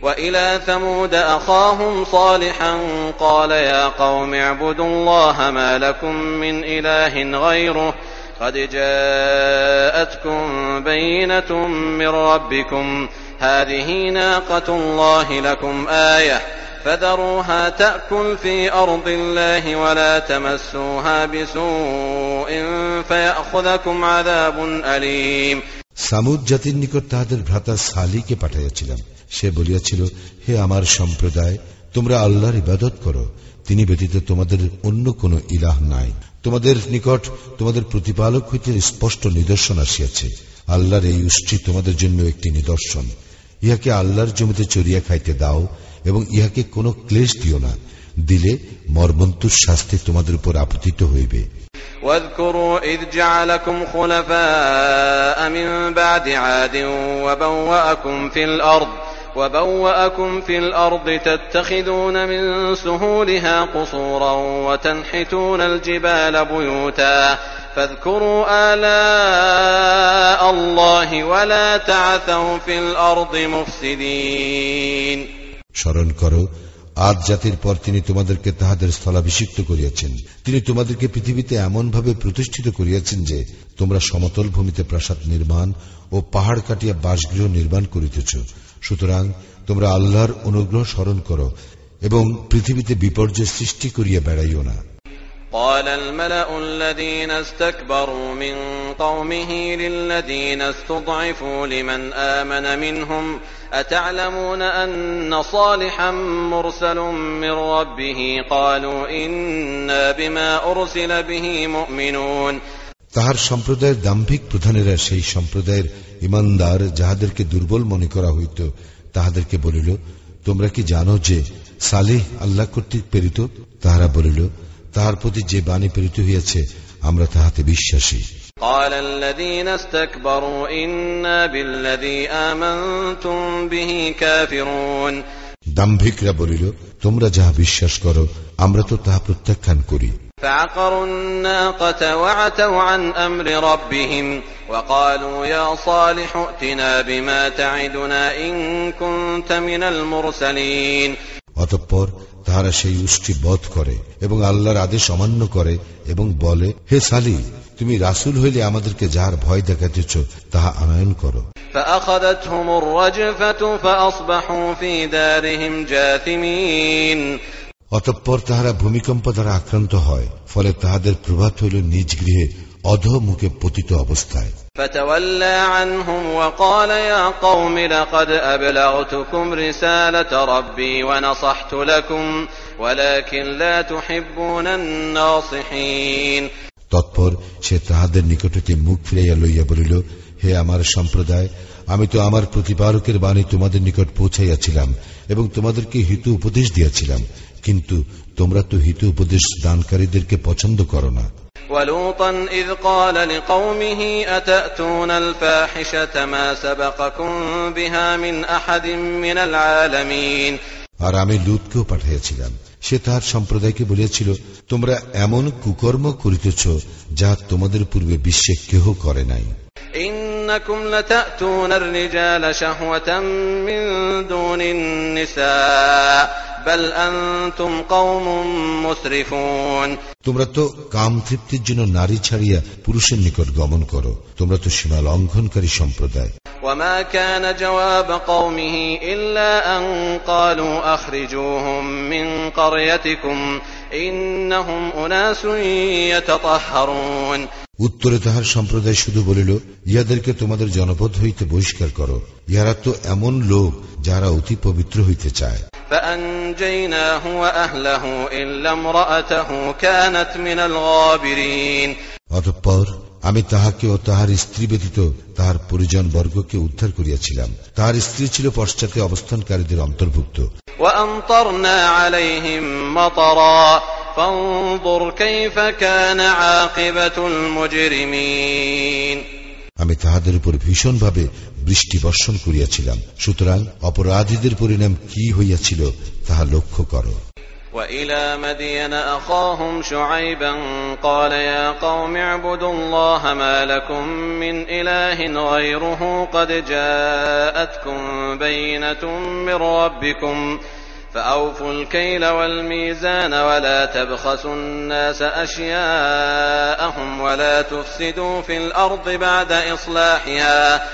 وإلى ثمود أخاهم صالحا قال يا قوم اعبدوا الله ما لكم من إله غيره قد جاءتكم بينة من ربكم هذه ناقة الله لكم آية فذروها تأكل في أرض الله ولا تمسوها بسوء فيأخذكم عذاب أليم সামুদ জাতির নিকট তাহাদের ভ্রাতা সালিকে পাঠাইয়াছিলাম সে বলিয়াছিল হে আমার সম্প্রদায় তোমরা আল্লাহর ইবাদত করো তিনি ব্যতীত তোমাদের অন্য কোন ইলাহ নাই তোমাদের নিকট তোমাদের প্রতিপালক হইতে স্পষ্ট নিদর্শন আসিয়াছে আল্লাহর এই উষ্টি তোমাদের জন্য একটি নিদর্শন ইহাকে আল্লাহর জমিতে চড়িয়া খাইতে দাও এবং ইহাকে কোনো ক্লেশ দিও না দিলে মর্মন্তুর শাস্তি তোমাদের উপর আপতিত হইবে واذكروا إذ جعلكم خلفاء من بعد عاد وبوأكم في الأرض وبوأكم في الأرض تتخذون من سهولها قصورا وتنحتون الجبال بيوتا فاذكروا آلاء الله ولا تعثوا في الأرض مفسدين স্মরণ করো আজ জাতির পর তিনি তোমাদেরকে তাহাদের স্থলাভিষিক্ত করিয়াছেন তিনি তোমাদেরকে পৃথিবীতে এমনভাবে প্রতিষ্ঠিত করিয়াছেন যে তোমরা সমতল ভূমিতে প্রাসাদ নির্মাণ ও পাহাড় কাটিয়া বাসগৃহ নির্মাণ করিতেছ সুতরাং তোমরা আল্লাহর অনুগ্রহ স্মরণ করো এবং পৃথিবীতে বিপর্যয় সৃষ্টি করিয়া বেড়াইও না قال الملأ الذين استكبروا من قومه للذين استضعفوا لمن آمن منهم أتعلمون أن صالحا مرسل من ربه قالوا إنا بما أرسل به مؤمنون তাহার সম্প্রদায়ের দাম্ভিক প্রধানেরা সেই সম্প্রদায়ের ইমানদার যাহাদেরকে দুর্বল মনে করা হইত তাহাদেরকে বলিল তোমরা কি জানো যে সালেহ আল্লাহ কর্তৃক প্রেরিত তাহারা বলিল তাহার প্রতি যে বাণী প্রেরিত হইয়াছে আমরা তাহাতে বিশ্বাসী قال الذين استكبروا إنا بالذي آمنتم به كافرون দাম্ভিকরা বলিল তোমরা যাহা বিশ্বাস করো আমরা তো তাহা প্রত্যাখ্যান করি فعقروا الناقة وعتوا عن أمر ربهم وقالوا يا صالح ائتنا بما تعدنا إن كنت من المرسلين অতঃপর তাহারা সেই উষ্টি বধ করে এবং আল্লাহর আদেশ অমান্য করে এবং বলে হে সালি তুমি রাসুল হইলে আমাদেরকে যাহার ভয় দেখাতেছ তাহা আনয়ন করো فأخذتهم الرجفة فأصبحوا في دارهم جاثمين অতঃপর তাহারা ভূমিকম্প দ্বারা আক্রান্ত হয় ফলে তাহাদের প্রভাত হইল নিজ গৃহে অধ মুখে পতিত অবস্থায় فتولى عنهم وقال يا قوم لقد أبلغتكم رسالة ربي ونصحت لكم ولكن لا تحبون الناصحين তৎপর সে তাহাদের নিকট হইতে মুখ ফিরাইয়া লইয়া বলিল হে আমার সম্প্রদায় আমি তো আমার প্রতিপালকের বাণী তোমাদের নিকট পৌঁছাইয়াছিলাম এবং তোমাদেরকে হিত উপদেশ দিয়াছিলাম কিন্তু তোমরা তো হিত উপদেশ দানকারীদেরকে পছন্দ করো না ولوطا إذ قال لقومه أتأتون الفاحشة ما سبقكم بها من أحد من العالمين আর আমি লুতকেও পাঠিয়েছিলাম। সে তাহার সম্প্রদায়কে বলিয়াছিল তোমরা এমন কুকর্ম করিতেছ যা তোমাদের পূর্বে বিশ্বে কেহ করে নাই। ইন্নাকুম لتأتون الرجال شهوة من دون النساء بل أنتم قوم مسرفون তোমরা তো কাম তৃপ্তির জন্য নারী ছাড়িয়া পুরুষের নিকট গমন করো তোমরা তো সীমা লঙ্ঘনকারী সম্প্রদায় وما كان جواب قومه إلا أن قالوا أخرجوهم من قريتكم إنهم أناس يتطهرون উত্তরে তাহার সম্প্রদায় শুধু বলিল ইহাদেরকে তোমাদের জনপদ হইতে বহিষ্কার করো ইহারা তো এমন লোক যারা অতি পবিত্র হইতে চায় فأنجيناه وأهله إلا امرأته كانت من الغابرين অতঃপর আমি তাহাকে ও তাহার স্ত্রী ব্যতীত তাহার পরিজন বর্গকে উদ্ধার করিয়াছিলাম তাহার স্ত্রী ছিল পশ্চাতে অবস্থানকারীদের অন্তর্ভুক্ত وأمطرنا عليهم مطرا فانظر كيف كان عاقبة المجرمين আমি তাহাদের উপর ভীষণভাবে বৃষ্টি বর্ষণ করিয়াছিলাম সুতরাং অপরাধীদের পরিণাম কি হইয়াছিল তাহা লক্ষ্য করো وإلى مدين أخاهم شعيبا قال يا قوم اعبدوا الله ما لكم من إله غيره قد جاءتكم بينة من ربكم فأوفوا الكيل والميزان ولا تبخسوا الناس أشياءهم ولا تفسدوا في الأرض بعد إصلاحها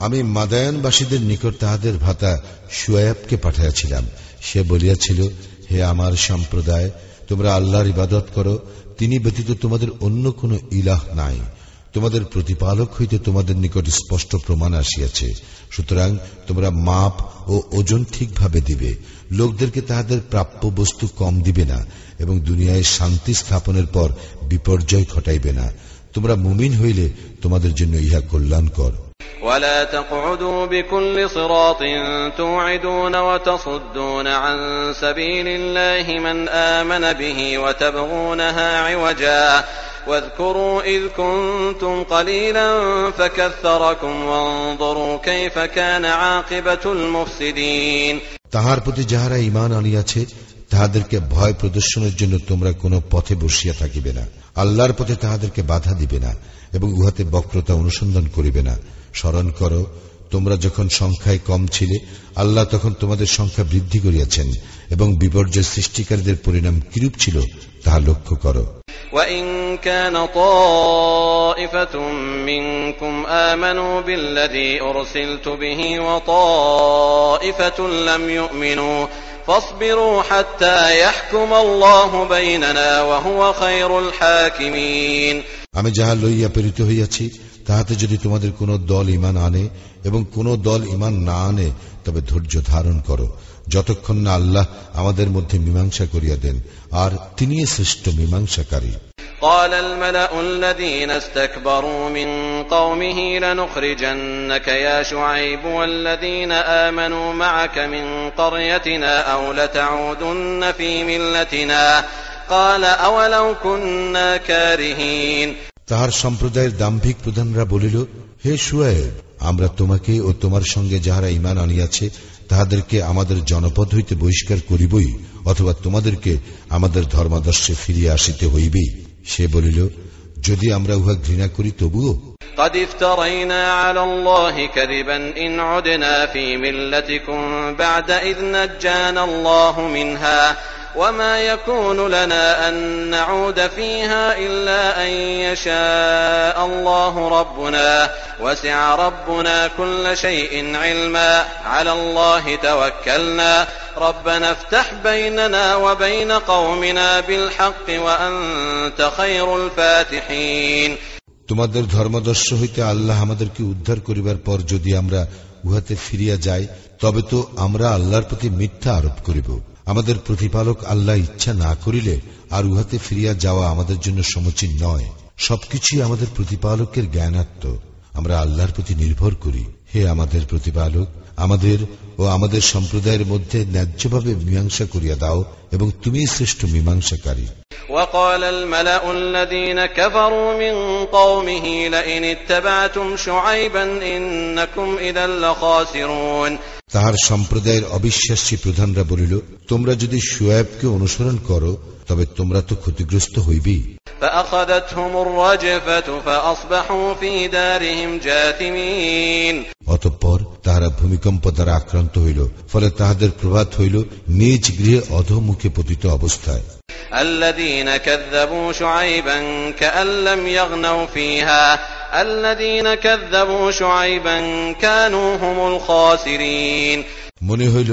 আমি মাদায়নবাসীদের নিকট তাহাদের ভাতা সুয়াবকে পাঠাইয়াছিলাম। সে বলিয়াছিল, হে আমার সম্প্রদায়, তোমরা আল্লাহর ইবাদত করো, তিনি ব্যতীত তোমাদের অন্য কোন ইলাহ নাই। তোমাদের প্রতিপালক হইতে তোমাদের নিকট স্পষ্ট প্রমাণ আসিয়াছে। সুতরাং তোমরা মাপ ও ওজন ঠিকভাবে দিবে। লোকদেরকে তাহাদের প্রাপ্য বস্তু কম দিবে না। এবং দুনিয়ায় শান্তি স্থাপনের পর বিপর্যয় ঘটাইবে না তোমরা মুমিন হইলে তোমাদের জন্য ইহা কল্যাণকর ولا تقعدوا بكل صراط توعدون وتصدون عن سبيل الله من آمن به وتبغونها عوجا واذكروا إذ كنتم قليلا فكثركم وانظروا كيف كان عاقبة المفسدين তাহার প্রতি যাহারা ইমান আনিয়াছে তাহাদেরকে ভয় প্রদর্শনের জন্য তোমরা কোনো পথে বসিয়া থাকিবে না আল্লাহর পথে তাহাদেরকে বাধা দিবে না এবং উহাতে বক্রতা অনুসন্ধান করিবে না স্মরণ করো তোমরা যখন সংখ্যায় কম ছিলে আল্লাহ তখন তোমাদের সংখ্যা বৃদ্ধি করিয়াছেন এবং বিপর্যয় সৃষ্টিকারীদের পরিণাম কিরূপ ছিল তাহা লক্ষ্য করো وإن كان طائفة منكم آمنوا بالذي أرسلت به وطائفة لم يؤمنوا فاصبروا حتى يحكم الله بيننا وهو خير الحاكمين আমি যাহা লইয়া প্রেরিত হইয়াছি তাহাতে যদি তোমাদের কোন দল ইমান আনে এবং কোন দল ইমান না আনে তবে ধৈর্য ধারণ করো যতক্ষণ না আল্লাহ আমাদের মধ্যে মীমাংসা করিয়া দেন আর তিনি শ্রেষ্ঠ মীমাংসাকারী قال الملأ الذين استكبروا من قومه لنخرجنك يا شعيب والذين آمنوا معك من قريتنا أو لتعودن في ملتنا قال أولو كنا كارهين তাহার সম্প্রদায়ের দাম্ভিক প্রধানরা বলিল হে সুয়েব আমরা তোমাকে ও তোমার সঙ্গে যাহারা ইমান আনিয়াছে তাহাদেরকে আমাদের জনপদ হইতে বহিষ্কার করিবই অথবা তোমাদেরকে আমাদের ধর্মাদর্শে ফিরিয়ে আসিতে হইবেই সে বলিল যদি আমরা উহা ঘৃণা করি তবুও قد افترينا على الله كذبا إن عدنا في ملتكم بعد إذ نجانا الله منها وما يكون لنا أن نعود فيها إلا أن يشاء الله ربنا وسع ربنا كل شيء علما على الله توكلنا ربنا افتح بيننا وبين قومنا بالحق وأنت خير الفاتحين তোমাদের ধর্মদর্শ হইতে আল্লাহ আমাদেরকে উদ্ধার করিবার পর যদি আমরা উহাতে ফিরিয়া যাই তবে তো আমরা আল্লাহর প্রতি মিথ্যা আরোপ করিব আমাদের প্রতিপালক আল্লাহ ইচ্ছা না করিলে আর উহাতে ফিরিয়া যাওয়া আমাদের জন্য সমচীন নয় সবকিছুই আমাদের প্রতিপালকের জ্ঞানাত্ম আমরা আল্লাহর প্রতি নির্ভর করি হে আমাদের প্রতিপালক আমাদের ও আমাদের সম্প্রদায়ের মধ্যে ন্যায্যভাবে মীমাংসা করিয়া দাও এবং তুমি শ্রেষ্ঠ মীমাংসাকারী وقال الملأ الذين كفروا من قومه لئن اتبعتم شعيبا إنكم إذا لخاسرون তাহার সম্প্রদায়ের অবিশ্বাসী প্রধানরা বলিল তোমরা যদি সুয়েবকে অনুসরণ করো তবে তোমরা তো ক্ষতিগ্রস্ত হইবেই فأخذتهم الرجفة فأصبحوا في دارهم جاثمين অতঃপর তাহারা ভূমিকম্প দ্বারা আক্রান্ত হইল ফলে তাহাদের প্রভাত হইল নিজ গৃহে অধমুখে পতিত অবস্থায় الذين كذبوا شعيبا كأن لم يغنوا فيها الذين كذبوا شعيبا كانوا هم الخاسرين মনে হইল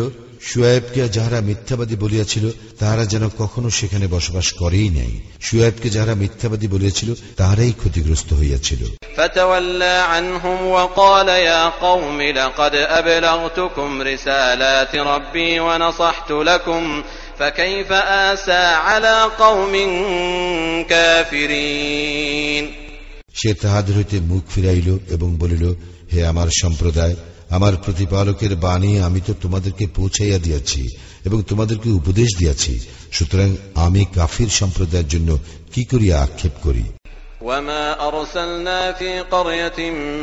সুয়েবকে যাহারা মিথ্যাবাদী বলিয়াছিল তাহারা যেন কখনো সেখানে বসবাস করেই নাই সুয়েবকে যাহারা মিথ্যাবাদী বলিয়াছিল তাহারাই ক্ষতিগ্রস্ত হইয়াছিল فتولى عنهم وقال يا قوم لقد أبلغتكم رسالات ربي ونصحت لكم فكيف آسى على قوم كافرين সে তাহাদের হইতে মুখ ফিরাইল এবং বলিল হে আমার সম্প্রদায় আমার প্রতিপালকের বাণী আমি তো তোমাদেরকে পৌঁছাইয়া দিয়াছি এবং তোমাদেরকে উপদেশ দিয়াছি সুতরাং আমি কাফির সম্প্রদায়ের জন্য কি করিয়া আক্ষেপ করি وما أرسلنا في قرية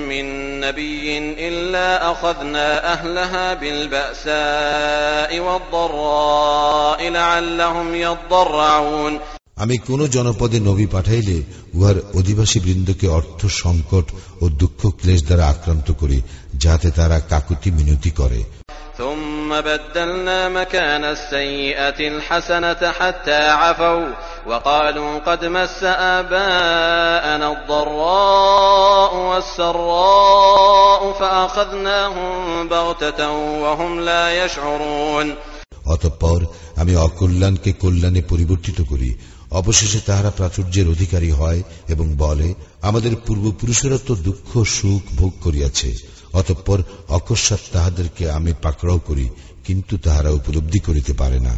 من نبي إلا أخذنا أهلها بالبأساء والضراء لعلهم يضرعون আমি কোন জনপদে নবী পাঠাইলে উহার অধিবাসী বৃন্দকে অর্থ সংকট ও দুঃখ ক্লেশ দ্বারা আক্রান্ত করি যাতে তারা কাকুতি মিনতি করে ثم بدلنا مكان السيئة الحسنة حتى عفوا وقالوا قد مس آباءنا الضراء والسراء فأخذناهم بغتة وهم لا يشعرون অতঃপর আমি অকল্যাণকে কল্যাণে পরিবর্তিত করি অবশেষে তাহারা প্রাচুর্যের অধিকারী হয় এবং বলে আমাদের পূর্বপুরুষেরা তো দুঃখ সুখ ভোগ করিয়াছে অতঃপর অকস্মাৎ তাহাদেরকে আমি পাকড়াও করি কিন্তু তাহারা উপলব্ধি করিতে পারে না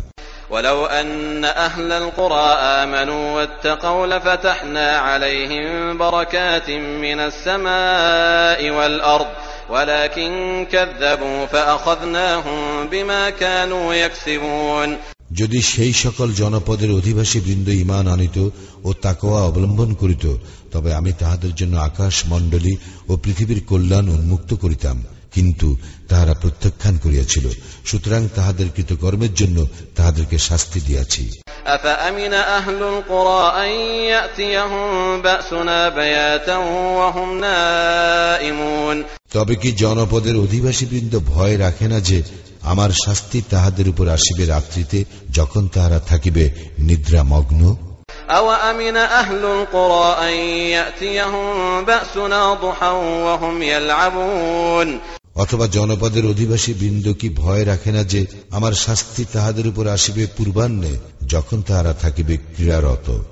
ولو أن أهل القرى آمنوا واتقوا لفتحنا عليهم بركات من السماء والأرض ولكن كذبوا فأخذناهم بما كانوا يكسبون যদি সেই সকল জনপদের অধিবাসী বৃন্দ ইমান আনিত ও তাকোয়া অবলম্বন করিত তবে আমি তাহাদের জন্য আকাশ মণ্ডলী ও পৃথিবীর কল্যাণ উন্মুক্ত করিতাম কিন্তু তাহারা প্রত্যাখ্যান করিয়াছিল। সুতরাং তাহাদের কৃতকর্মের জন্য তাহাদেরকে শাস্তি দিয়াছি। তবে কি জনপদের অধিবাসী বৃন্দ ভয় রাখে না যে আমার শাস্তি তাহাদের উপর আসিবে রাত্রিতে যখন তাহারা থাকিবে নিদ্রা মগ্ন অথবা জনপদের অধিবাসী বৃন্দ কি ভয় রাখে না যে আমার শাস্তি তাহাদের উপর আসিবে পূর্বাহ্নে যখন তাহারা থাকিবে ক্রীড়ারত?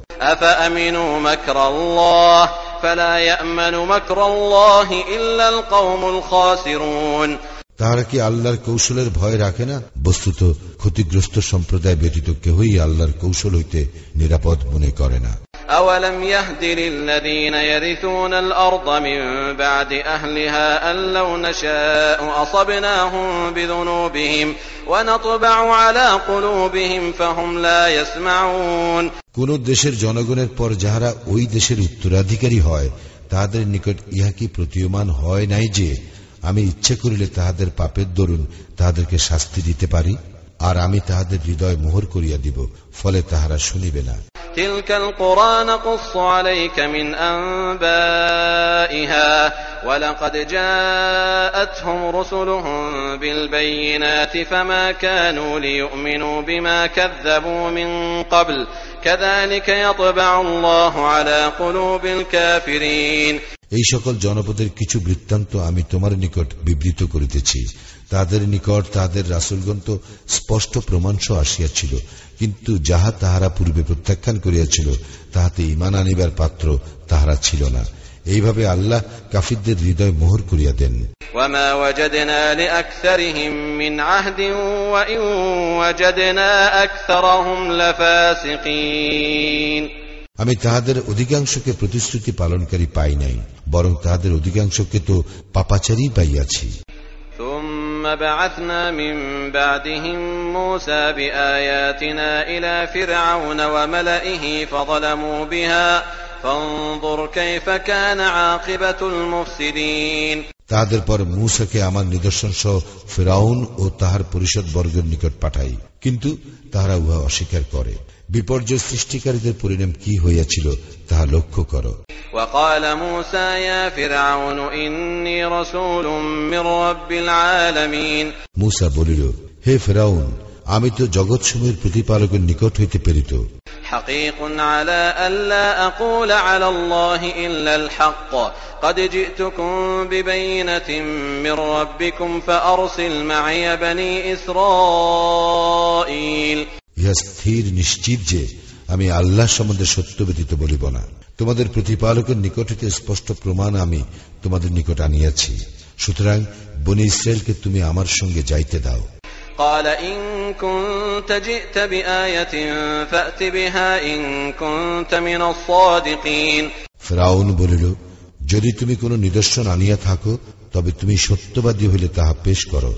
ফলা ইয়ামানু মাকরাল্লাহি ইল্লাল কওমুল খাসিরুন। الله إلا القوم الخاسرون তাহারা কি আল্লাহর কৌশলের ভয় রাখে না বস্তুত ক্ষতিগ্রস্ত সম্প্রদায় ব্যতীত কেহই আল্লাহর কৌশল হইতে নিরাপদ মনে করে না أولم يهد للذين يرثون الأرض من بعد أهلها أن لو نشاء أصبناهم بذنوبهم ونطبع على قلوبهم فهم لا يسمعون কোন দেশের জনগণের পর যাহারা ওই দেশের উত্তরাধিকারী হয় তাহাদের নিকট ইহা কি প্রতীয়মান হয় নাই যে আমি ইচ্ছে করিলে তাহাদের পাপের দরুন তাহাদেরকে শাস্তি দিতে পারি আর আমি তাহাদের হৃদয় মোহর করিয়া দিব ফলে তাহারা শুনিবে না تلك القرى نقص عليك من أنبائها ولقد جاءتهم رسلهم بالبينات فما كانوا ليؤمنوا بما كذبوا من قبل كذلك يطبع الله على قلوب الكافرين এই সকল জনপদের কিছু বৃত্তান্ত আমি তোমার নিকট বিবৃত করিতেছি। তাদের নিকট তাদের রাসুলগণ তো স্পষ্ট প্রমাণসহ আসিয়াছিল, কিন্তু যাহা তাহারা পূর্বে প্রত্যাখ্যান করিয়াছিল, তাহাতে ইমান আনিবার পাত্র তাহারা ছিল না। এইভাবে আল্লাহ কাফিরদের হৃদয় মোহর করিয়া দেন। وجدنا لأكثرهم من عهد وإن وجدنا أكثرهم لفاسقين আমি তাহাদের অধিকাংশকে প্রতিশ্রুতি পালনকারী পাই নাই বরং তাহাদের অধিকাংশকে তো পাপাচারী পাইয়াছি ثم بعثنا من بعدهم موسى بآياتنا إلى فرعون وملئه فظلموا بها فانظر كيف كان عاقبة المفسدين তাহাদের পর মূসাকে আমার নিদর্শন সহ ফেরাউন ও তাহার পরিষদ বর্গের নিকট পাঠাই কিন্তু তাহারা উহা অস্বীকার করে বিপর্যয় সৃষ্টিকারীদের পরিণাম কি হইয়াছিল তাহা লক্ষ্য করো وقال موسى يا فرعون إني رسول من رب العالمين মূসা বলিল হে ফেরাউন আমি তো জগৎসমূহের প্রতিপালকের নিকট হইতে প্রেরিত حقيق على ألا أقول على الله إلا الحق قد جئتكم ببينة من ربكم فأرسل معي بني إسرائيل ইহা স্থির নিশ্চিত যে আমি আল্লাহ সম্বন্ধে সত্য ব্যতীত বলিব না তোমাদের প্রতিপালকের নিকট হইতে স্পষ্ট প্রমাণ আমি তোমাদের নিকট আনিয়াছি সুতরাং বনি ইসরায়েলকে তুমি আমার সঙ্গে যাইতে দাও قال إن كنت جئت بآية فأت بها إن كنت من الصادقين ফেরাউন বলিল যদি তুমি কোনো নিদর্শন আনিয়া থাকো তবে তুমি সত্যবাদী হইলে তাহা পেশ করো।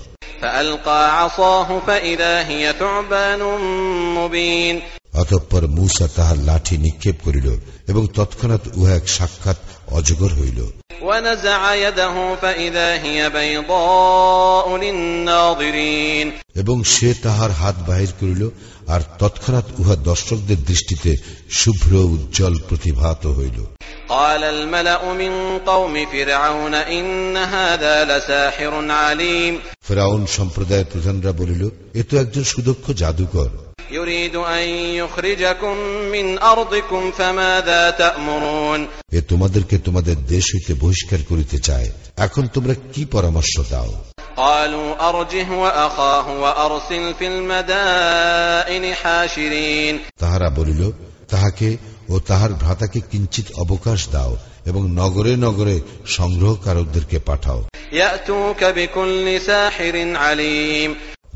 অতঃপর মূসা তাহার লাঠি নিক্ষেপ করিল এবং তৎক্ষণাৎ উহা এক সাক্ষাৎ অজগর হইল। এবং সে তাহার হাত বাহির করিল আর তৎক্ষণাৎ উহা দর্শকদের দৃষ্টিতে শুভ্র উজ্জ্বল প্রতিভাত হইল قال الملأ من قوم فرعون إن هذا لساحر عليم ফেরাউন সম্প্রদায়ের প্রধানরা বলিল এ তো একজন সুদক্ষ জাদুকর يريد أن يخرجكم من أرضكم فماذا تأمرون এ তোমাদেরকে তোমাদের দেশ হইতে বহিষ্কার করিতে চায় এখন তোমরা কি পরামর্শ দাও قالوا أرجه وأخاه وأرسل في المدائن حاشرين তাহারা বলিল তাহাকে ও তাহার ভ্রাতাকে কিঞ্চিত অবকাশ দাও এবং নগরে নগরে সংগ্রহকারকদেরকে পাঠাও يأتوك بكل ساحر عليم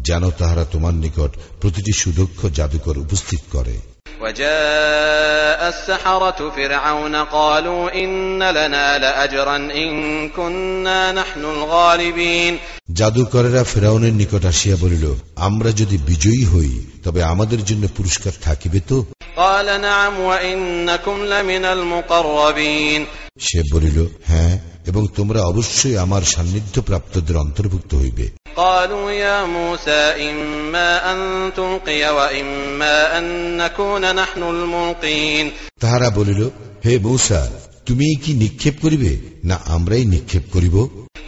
যেন তাহারা তোমার নিকট প্রতিটি সুদক্ষ জাদুকর উপস্থিত করে وجاء السحرة فرعون قالوا إن لنا لأجرا إن كنا نحن الغالبين জাদুকরেরা ফেরাউনের নিকট আসিয়া বলিল আমরা যদি বিজয়ী হই তবে আমাদের জন্য পুরস্কার থাকিবে তো قال نعم وإنكم لمن المقربين সে বলিল হ্যাঁ এবং তোমরা অবশ্যই আমার সান্নিধ্য প্রাপ্তদের অন্তর্ভুক্ত হইবে قالوا يا موسى إما أن تلقي وإما أن نكون نحن الملقين তাহারা বলিল হে মূসা তুমি কি নিক্ষেপ করিবে না আমরাই নিক্ষেপ করিব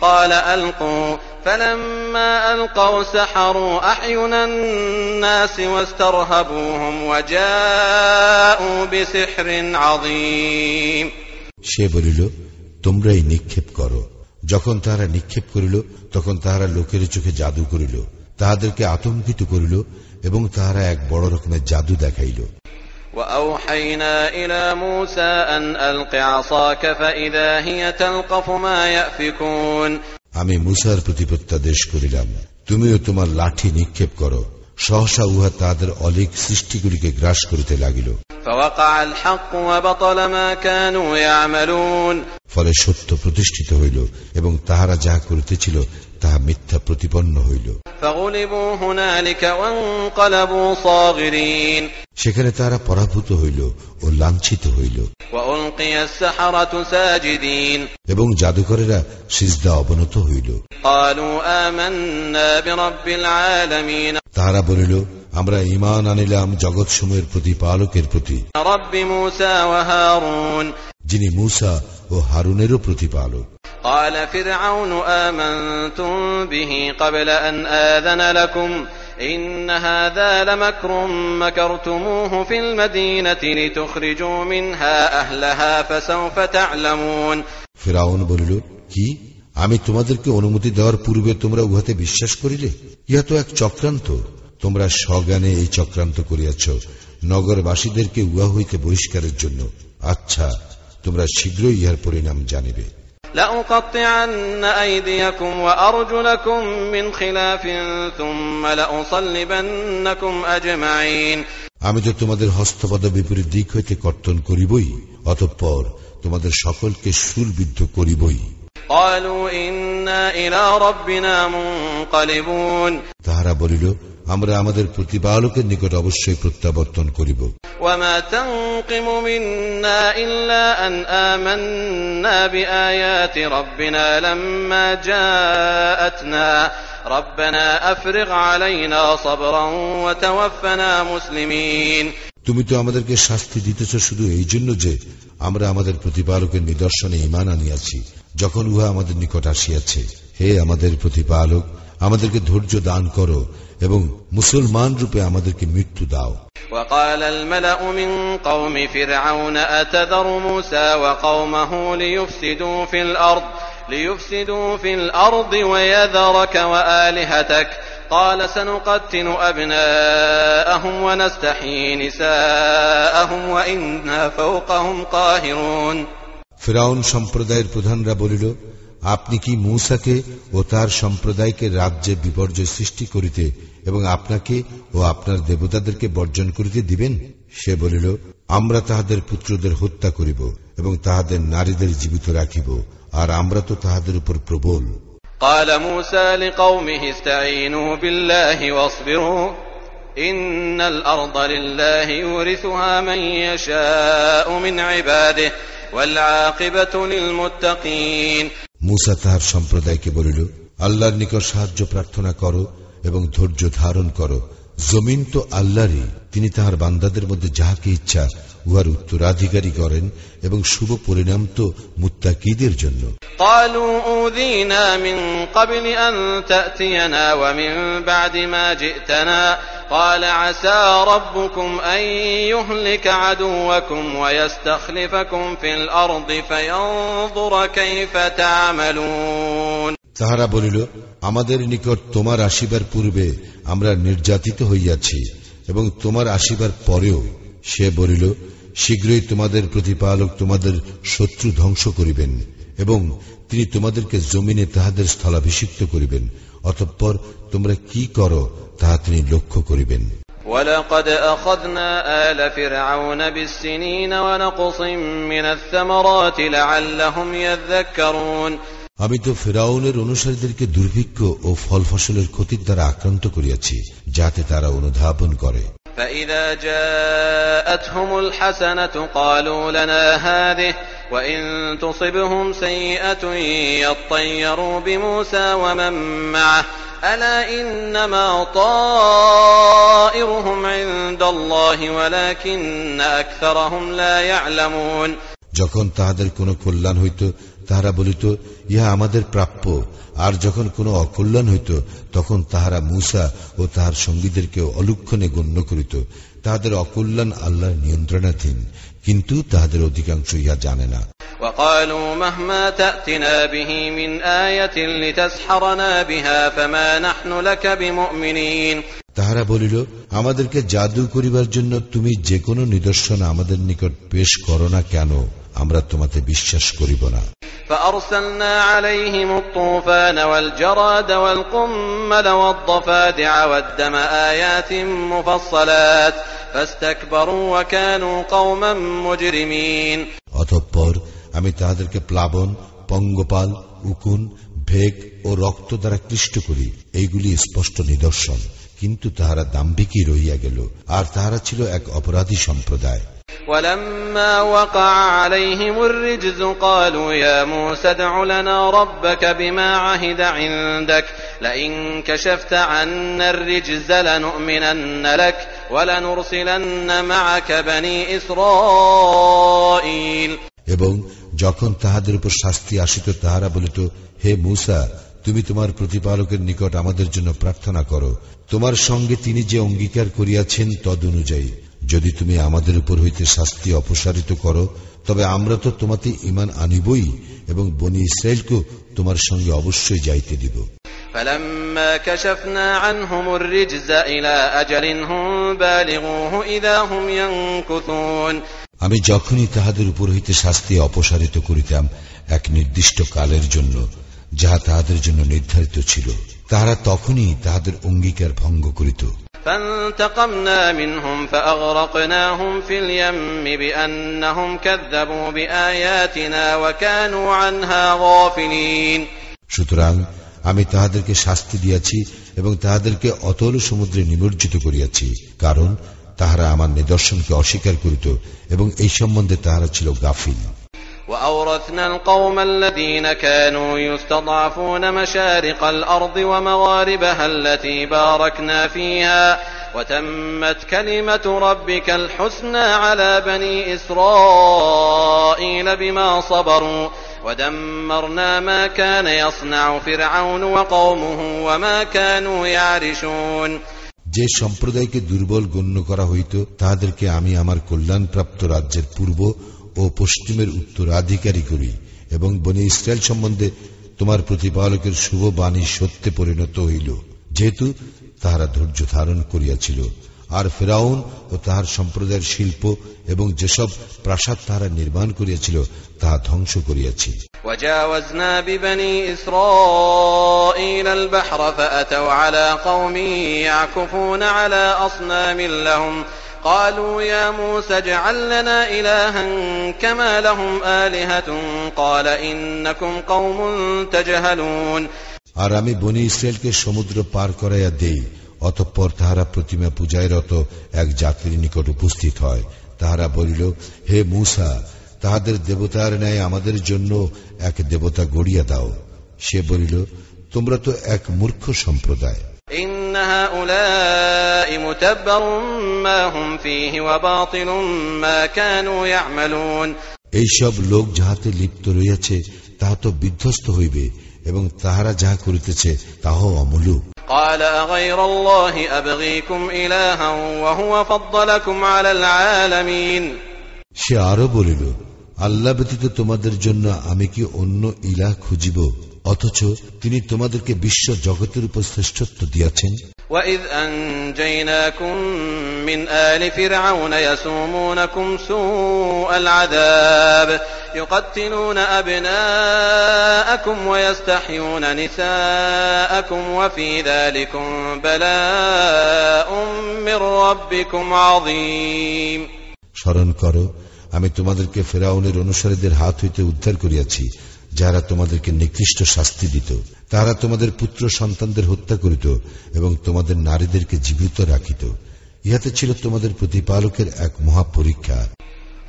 قال ألقوا فلما ألقوا سحروا أعين الناس واسترهبوهم وجاءوا بسحر عظيم সে বলিল তোমরাই নিক্ষেপ করো যখন তাহারা নিক্ষেপ করিল তখন তাহারা লোকের চোখে জাদু করিল তাহাদেরকে আতঙ্কিত করিল এবং তাহারা এক বড় রকমের জাদু দেখাইল وأوحينا إلى موسى أن ألق عصاك فإذا هي تلقف ما يأفكون আমি মুসার প্রতি প্রত্যাদেশ করিলাম তুমিও তোমার লাঠি নিক্ষেপ করো সহসা উহা তাদের অলিক সৃষ্টিগুলিকে গ্রাস করিতে লাগিল। ফলে সত্য প্রতিষ্ঠিত হইল এবং তাহারা যাহা করিতেছিল তাহা মিথ্যা প্রতিপন্ন হইল। সেখানে তারা পরাভূত হইল ও লাঞ্ছিত হইল। এবং জাদুকরেরা সিজদা অবনত হইল। তাহারা বলিল আমরা ইমান আনিলাম জগৎ সময়ের প্রতি। পালকের প্রতি যিনি মূসা ও হারুনেরও প্রতিপালক قال فرعون آمنتم به قبل أن آذن لكم إن هذا لمكر مكرتموه في المدينة لتخرجوا منها أهلها فسوف تعلمون ফেরাউন বলিল কি আমি তোমাদেরকে অনুমতি দেওয়ার পূর্বে তোমরা উহাতে বিশ্বাস করিলে ইহা তো এক চক্রান্ত তোমরা সজ্ঞানে এই চক্রান্ত করিয়াছ নগরবাসীদেরকে উহা হইতে বহিষ্কারের জন্য আচ্ছা তোমরা শীঘ্রই ইহার পরিণাম জানিবে لأقطعن أيديكم وأرجلكم من خلاف ثم لأصلبنكم أجمعين আমি তো তোমাদের হস্তপদ বিপরীত দিক হইতে কর্তন করিবই অতঃপর তোমাদের সকলকে সুরবিদ্ধ করিবই قالوا إنا إلى ربنا منقلبون তাহারা বলিল আমরা আমাদের প্রতিপালকের নিকট অবশ্যই প্রত্যাবর্তন করিব। তুমি তো আমাদেরকে শাস্তি দিতেছ শুধু এই জন্য যে আমরা আমাদের প্রতিপালকের নিদর্শনে ইমান আনিয়াছি যখন উহা আমাদের নিকট আসিয়াছে। হে আমাদের প্রতিপালক আমাদেরকে ধৈর্য দান করো এবং মুসলমান রূপে আমাদেরকে মৃত্যু দাও وقال الملأ من قوم فرعون أتذر موسى وقومه ليفسدوا في الأرض ليفسدوا في الأرض ويذرك وآلهتك قال سنقتل أبناءهم ونستحيي نساءهم وإنا فوقهم قاهرون ফেরাউন সম্প্রদায়ের প্রধানরা বলিল আপনি কি মূসাকে ও তার সম্প্রদায়কে রাজ্যে বিপর্যয় সৃষ্টি করিতে এবং আপনাকে ও আপনার দেবতাদেরকে বর্জন করিতে দিবেন সে বলিল আমরা তাহাদের পুত্রদের হত্যা করিব এবং তাহাদের নারীদের জীবিত রাখিব আর আমরা তো তাহাদের উপর প্রবল قال موسى لقومه استعينوا بالله واصبروا إن الأرض لله يورثها من يشاء من عباده والعاقبة للمتقين মূসা তাহার সম্প্রদায়কে বলিল, আল্লাহর নিকট সাহায্য প্রার্থনা করো এবং ধৈর্য ধারণ করো। জমিন তো আল্লাহরই, তিনি তাহার বান্দাদের মধ্যে যাহাকে ইচ্ছা উহার উত্তরাধিকারী করেন এবং শুভ পরিণাম তো মুত্তাকিদের জন্য। তাহারা বলিল আমাদের নিকট তোমার আসিবার পূর্বে আমরা নির্যাতিত হইয়াছি এবং তোমার আসিবার পরেও সে বলিল শীঘ্রই তোমাদের প্রতিপালক তোমাদের শত্রু ধ্বংস করিবেন এবং তিনি তোমাদেরকে জমিনে তাহাদের স্থলাভিষিক্ত করিবেন অতঃপর তোমরা কি করো তাহা তিনি লক্ষ্য করিবেন ولقد أخذنا آل فرعون بالسنين ونقص من الثمرات لعلهم يذكرون আমি তো ফেরাউনের অনুসারীদেরকে দুর্ভিক্ষ ও ফল ফসলের ক্ষতির দ্বারা আক্রান্ত করিয়াছি যাতে তারা অনুধাবন করে فإذا جاءتهم الحسنة قالوا لنا هذه وإن تصبهم سيئة يطيروا بموسى ومن معه ألا إنما طائرهم عند الله ولكن أكثرهم لا يعلمون যখন তাহাদের কোনো কল্যাণ হইত তাহারা বলিত ইহা আমাদের প্রাপ্য আর যখন কোনো অকল্যাণ হইত তখন তাহারা মূসা ও তাহার সঙ্গীদেরকে অলক্ষণে গণ্য করিত। তাহাদের অকল্যাণ আল্লাহ নিয়ন্ত্রণাধীন কিন্তু তাহাদের অধিকাংশ ইহা জানে না। তাহারা বলিল আমাদেরকে জাদু করিবার জন্য তুমি যে কোনো নিদর্শন আমাদের নিকট পেশ করো না কেন? আমরা তোমাতে বিশ্বাস করিব না। فأرسلنا عليهم الطوفان والجراد والقمل والضفادع والدم آيات مفصلات فاستكبروا وكانوا قوما مجرمين অতঃপর আমি তাহাদেরকে প্লাবন পঙ্গপাল উকুন ভেগ ও রক্ত দ্বারা ক্লিষ্ট করি এইগুলি স্পষ্ট নিদর্শন কিন্তু তাহারা দাম্ভিকই রহিয়া গেল আর তাহারা ছিল এক অপরাধী সম্প্রদায় ولما وقع عليهم الرجز قالوا يا موسى ادع لنا ربك بما عهد عندك لئن كشفت عنا الرجز لنؤمنن لك ولنرسلن معك بني إسرائيل এবং যখন তাহাদের উপর শাস্তি আসিত তাহারা বলিত হে মূসা তুমি তোমার প্রতিপালকের নিকট আমাদের জন্য প্রার্থনা করো তোমার সঙ্গে তিনি যে অঙ্গীকার করিয়াছেন তদ অনুযায়ী যদি তুমি আমাদের উপর হইতে শাস্তি অপসারিত করো তবে আমরা তো তোমাতে ইমান আনিবই এবং বনি ইসরায়েলকেও তোমার সঙ্গে অবশ্যই যাইতে দিব। আমি যখনই তাহাদের উপর হইতে শাস্তি অপসারিত করিতাম এক নির্দিষ্ট কালের জন্য যাহা তাহাদের জন্য নির্ধারিত ছিল তাহারা তখনই তাহাদের অঙ্গীকার ভঙ্গ করিত। فانتقمنا منهم فأغرقناهم في اليم بأنهم كذبوا بآياتنا وكانوا عنها غافلين সুতরাং আমি তাহাদেরকে শাস্তি দিয়াছি এবং তাহাদেরকে অতল সমুদ্রে নিমজ্জিত করিয়াছি কারণ তাহারা আমার নিদর্শনকে অস্বীকার করিত এবং এই সম্বন্ধে তাহারা ছিল গাফিল وأورثنا القوم الذين كانوا يستضعفون مشارق الأرض ومغاربها التي باركنا فيها وتمت كلمة ربك الحسنى على بني إسرائيل بما صبروا ودمرنا ما كان يصنع فرعون وقومه وما كانوا يعرشون যে সম্প্রদায়কে দুর্বল গণ্য করা হইত তাহাদেরকে আমি আমার কল্যাণপ্রাপ্ত রাজ্যের পূর্ব ও পশ্চিমের উত্তরাধিকারী করি এবং বনে ইসরায়েল সম্বন্ধে তোমার প্রতিপালকের শুভ বাণী সত্যে পরিণত হইল যেহেতু তাহারা ধৈর্য ধারণ করিয়াছিল আর ফেরাউন ও তাহার সম্প্রদায়ের শিল্প এবং যেসব প্রাসাদ তাহারা নির্মাণ করিয়াছিল তাহা ধ্বংস করিয়াছি وجاوزنا ببني إسرائيل البحر فأتوا على قوم يعكفون على أصنام لهم قالوا يا موسى اجعل لنا إلها كما لهم آلهة قال إنكم قوم تجهلون আর আমি বনি ইসরায়েলকে সমুদ্র পার করাইয়া দেই অতঃপর তাহারা প্রতিমা পূজায়রত এক জাতির নিকট উপস্থিত হয় তাহারা বলিল হে মূসা তাহাদের দেবতার ন্যায় আমাদের জন্য এক দেবতা গড়িয়া দাও সে বলিল তোমরা তো এক মূর্খ সম্প্রদায় إن هؤلاء متبر ما هم فيه وباطل ما كانوا يعملون এইসব লোক যাহাতে লিপ্ত রইয়াছে তাহা তো বিধ্বস্ত হইবে এবং তাহারা যাহা করিতেছে তাহাও অমূলক قال أغير الله أبغيكم إلها وهو فضلكم على العالمين সে আরো বলিল আল্লাহ ব্যতীত তোমাদের জন্য আমি কি অন্য ইলাহ খুঁজিব অথচ তিনি তোমাদেরকে বিশ্ব জগতের উপর শ্রেষ্ঠত্ব দিয়াছেন وإذ أنجيناكم من آل فرعون يسومونكم سوء العذاب يقتلون أبناءكم ويستحيون نساءكم وفي ذلكم بلاء من ربكم عظيم স্মরণ করো আমি তোমাদেরকে ফেরাউনের অনুসারীদের হাত হইতে উদ্ধার করিয়াছি যারা তোমাদেরকে নিকৃষ্ট শাস্তি দিত তারা তোমাদের পুত্র সন্তানদের হত্যা করিত এবং তোমাদের নারীদেরকে জীবিত রাখিত ইহাতে ছিল তোমাদের প্রতিপালকের এক মহা পরীক্ষা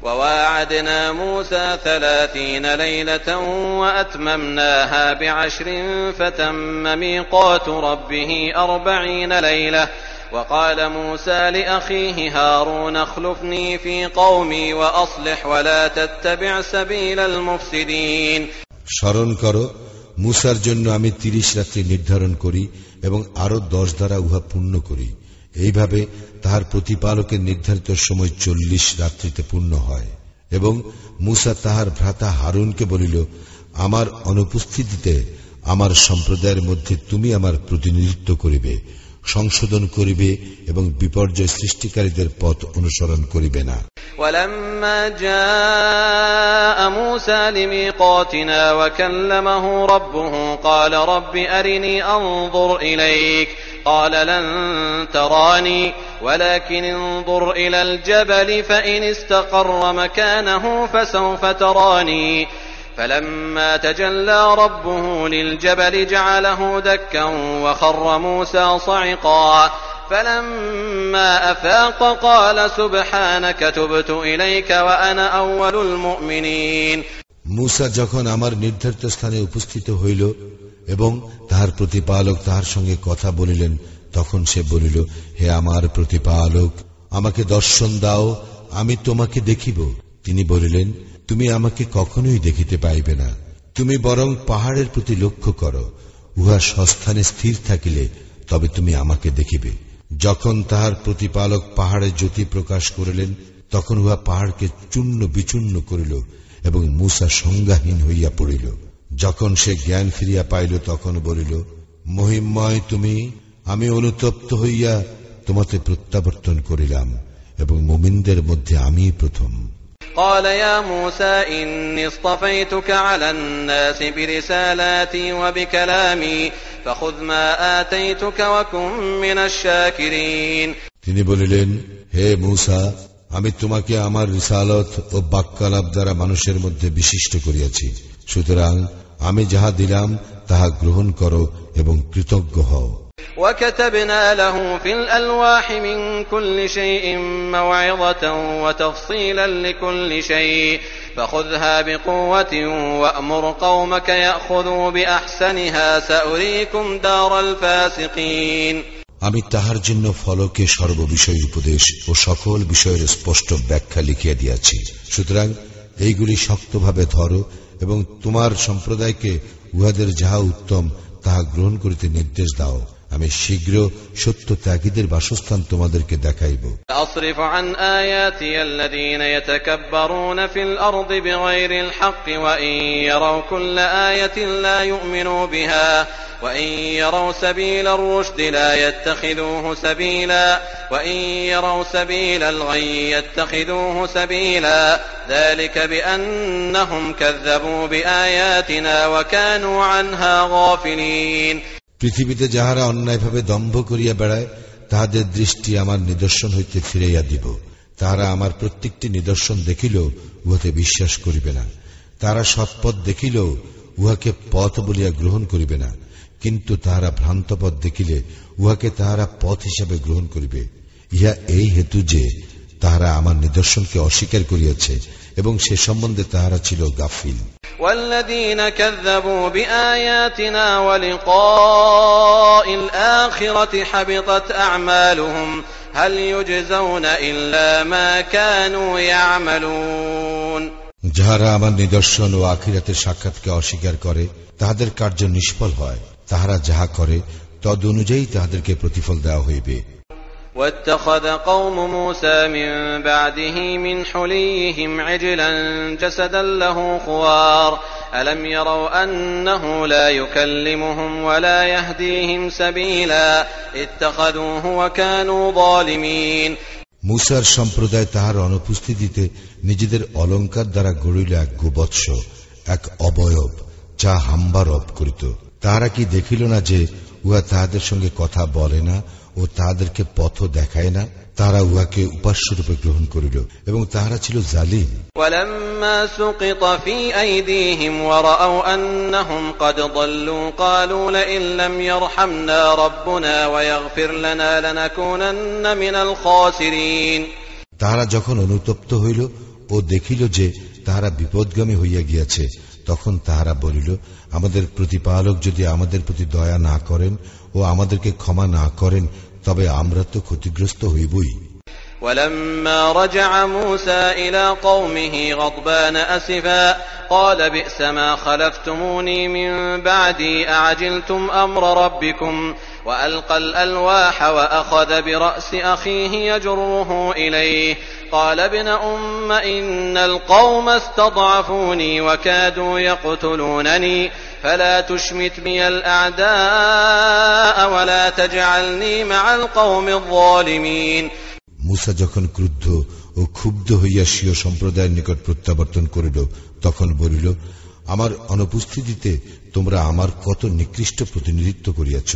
وواعدنا موسى ثلاثين ليلة وأتممناها بعشر فتم ميقات ربه أربعين ليلة وقال موسى لأخيه هارون اخلفني في قومي وأصلح ولا تتبع سبيل المفسدين স্মরণ করো, মুসার জন্য আমি তিরিশ রাত্রি নির্ধারণ করি এবং আরও দশ দ্বারা উহা পূর্ণ করি। এইভাবে তাহার প্রতিপালকের নির্ধারিত সময় চল্লিশ রাত্রিতে পূর্ণ হয়। এবং মুসা তাহার ভ্রাতা হারুনকে বলিল, আমার অনুপস্থিতিতে আমার সম্প্রদায়ের মধ্যে তুমি আমার প্রতিনিধিত্ব করিবে। সংশোধন করিবে এবং বিপর্যয় সৃষ্টিকারীদের পথ অনুসরণ করিবে না ولما جاء موسى لميقاتنا وكلمه ربه قال رب أرني أنظر إليك قال لن تراني ولكن انظر إلى الجبل فإن استقر مكانه فسوف تراني فلما تجلى ربه للجبل جعله دكا وخر موسى صعقا فلما أفاق قال سبحانك تبت إليك وأنا أول المؤمنين মুসা যখন আমার নির্ধারিত স্থানে উপস্থিত হইল এবং তাহার প্রতিপালক তাহার সঙ্গে কথা বলিলেন তখন সে বলিল হে আমার প্রতিপালক আমাকে দর্শন দাও আমি তোমাকে দেখিব তিনি বলিলেন তুমি আমাকে কখনোই দেখিতে পাইবে না। তুমি বরং পাহাড়ের প্রতি লক্ষ্য করো, উহা সস্থানে স্থির থাকিলে তবে তুমি আমাকে দেখিবে। যখন তাহার প্রতিপালক পাহাড়ে জ্যোতি প্রকাশ করিলেন, তখন উহা পাহাড়কে চূর্ণ বিচূর্ণ করিল এবং মূসা সংজ্ঞাহীন হইয়া পড়িল। যখন সে জ্ঞান ফিরিয়া পাইল, তখন বলিল, মহিমময় তুমি, আমি অনুতপ্ত হইয়া তোমাতে প্রত্যাবর্তন করিলাম এবং মুমিনদের মধ্যে আমি প্রথম। قال يا موسى إني اصطفيتك على الناس برسالاتي وبكلامي فخذ ما آتيتك وكن من الشاكرين তিনি বলিলেন হে মূসা আমি তোমাকে আমার রিসালত ও বাক্যালাপ দ্বারা মানুষের মধ্যে বিশিষ্ট করিয়াছি সুতরাং আমি যাহা দিলাম তাহা গ্রহণ করো এবং কৃতজ্ঞ হও وكتبنا له في الألواح من كل شيء موعظة وتفصيلا لكل شيء فخذها بقوة وأمر قومك يأخذوا بأحسنها سأريكم دار الفاسقين আমি তাহার জন্য ফলকে সর্ববিষয় উপদেশ ও সকল বিষয়ের স্পষ্ট ব্যাখ্যা লিখিয়া দিয়াছি সুতরাং এইগুলি শক্তভাবে ধরো এবং তোমার সম্প্রদায়কে উহাদের যাহা উত্তম তাহা গ্রহণ করিতে নির্দেশ দাও আমি শীঘ্র সত্য ত্যাগীদের বাসস্থান তোমাদেরকে দেখাইব أصرف عن آياتي الذين يتكبرون في الأرض بغير الحق وإن يروا كل آية لا يؤمنوا بها وإن يروا سبيل الرشد لا يتخذوه سبيلا وإن يروا سبيل الغي يتخذوه سبيلا ذلك بأنهم كذبوا بآياتنا وكانوا عنها غافلين পৃথিবীতে যাহারা অন্যায়ভাবে দম্ভ করিয়া বেড়ায়, তাহাদের দৃষ্টি আমার নিদর্শন হইতে ফিরাইয়া দিব। তাহারা আমার প্রত্যেকটি নিদর্শন দেখিল উহাতে বিশ্বাস করিবে না। তারা সৎপথ দেখিল উহাকে পথ বলিয়া গ্রহণ করিবে না। কিন্তু তাহারা ভ্রান্ত পথ দেখিলে উহাকে তাহারা পথ হিসাবে গ্রহণ করিবে। ইহা এই হেতু যে তাহারা আমার নিদর্শনকে অস্বীকার করিয়াছে এবং সে সম্বন্ধে তাহারা ছিল গাফিল والذين كذبوا بآياتنا ولقاء الآخرة حبطت أعمالهم هل يجزون إلا ما كانوا يعملون যাহারা আমার নিদর্শন ও আখিরাতের সাক্ষাৎকে অস্বীকার করে তাহাদের কার্য নিষ্ফল হয় তাহারা যাহা করে তদ অনুযায়ী তাহাদেরকে প্রতিফল দেওয়া হইবে واتخذ قوم موسى من بعده من حليهم عجلا جسدا له خوار ألم يروا أنه لا يكلمهم ولا يهديهم سبيلا اتخذوه وكانوا ظالمين মুসার সম্প্রদায় তাহার অনুপস্থিতিতে নিজেদের অলঙ্কার দ্বারা গড়িল এক গোবৎস এক অবয়ব যা হাম্বা রব করিত তাহারা কি দেখিল না যে উহা তাহাদের সঙ্গে কথা বলে না ও তাদেরকে পথ দেখায় না তারা উহাকে উপাস্য রূপে গ্রহণ করিল এবং তাহারা ছিল জালিম। তাহারা যখন অনুতপ্ত হইল ও দেখিল যে তাহারা বিপদগামী হইয়া গিয়াছে তখন তাহারা বলিল আমাদের প্রতিপালক যদি আমাদের প্রতি দয়া না করেন ও আমাদেরকে ক্ষমা না করেন তবে আমরা তো ক্ষতিগ্রস্ত হইবই ولما رجع موسى إلى قومه غضبان أسفا قال بئس ما خلفتموني من بعدي أعجلتم أمر ربكم وألقى الألواح وأخذ برأس أخيه يجره إليه قال ابن أم إن القوم استضعفوني وكادوا يقتلونني فلا تشمت بي الأعداء ولا تجعلني مع القوم الظالمين মুসা যখন ক্রুদ্ধ ও ক্ষুব্ধ হইয়া স্বীয় সম্প্রদায়ের নিকট প্রত্যাবর্তন করিল তখন বলিল আমার অনুপস্থিতিতে তোমরা আমার কত নিকৃষ্ট প্রতিনিধিত্ব করিয়াছ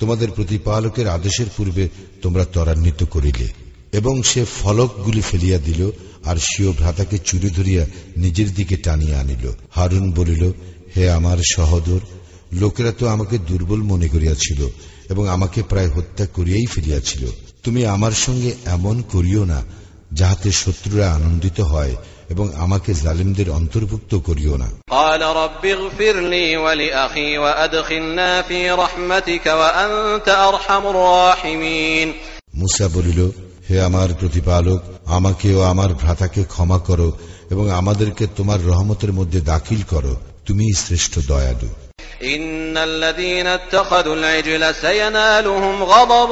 তোমাদের প্রতিপালকের আদেশের পূর্বে তোমরা ত্বরান্বিত করিলে এবং সে ফলকগুলি ফেলিয়া দিল আর স্বীয় ভ্রাতাকে চুরি ধরিয়া নিজের দিকে টানিয়া আনিল হারুন বলিল হে আমার সহদর লোকেরা তো আমাকে দুর্বল মনে করিয়াছিল এবং আমাকে প্রায় হত্যা করিয়াই ফিরিয়াছিল তুমি আমার সঙ্গে এমন করিও না যাহাতে শত্রুরা আনন্দিত হয় এবং আমাকে জালিমদের অন্তর্ভুক্ত করিও না। মুসা বলিল হে আমার প্রতিপালক আমাকে ও আমার ভ্রাতাকে ক্ষমা করো এবং আমাদেরকে তোমার রহমতের মধ্যে দাখিল করো। তুমি শ্রেষ্ঠ দয়ালু إن الذين اتخذوا العجل سينالهم غضب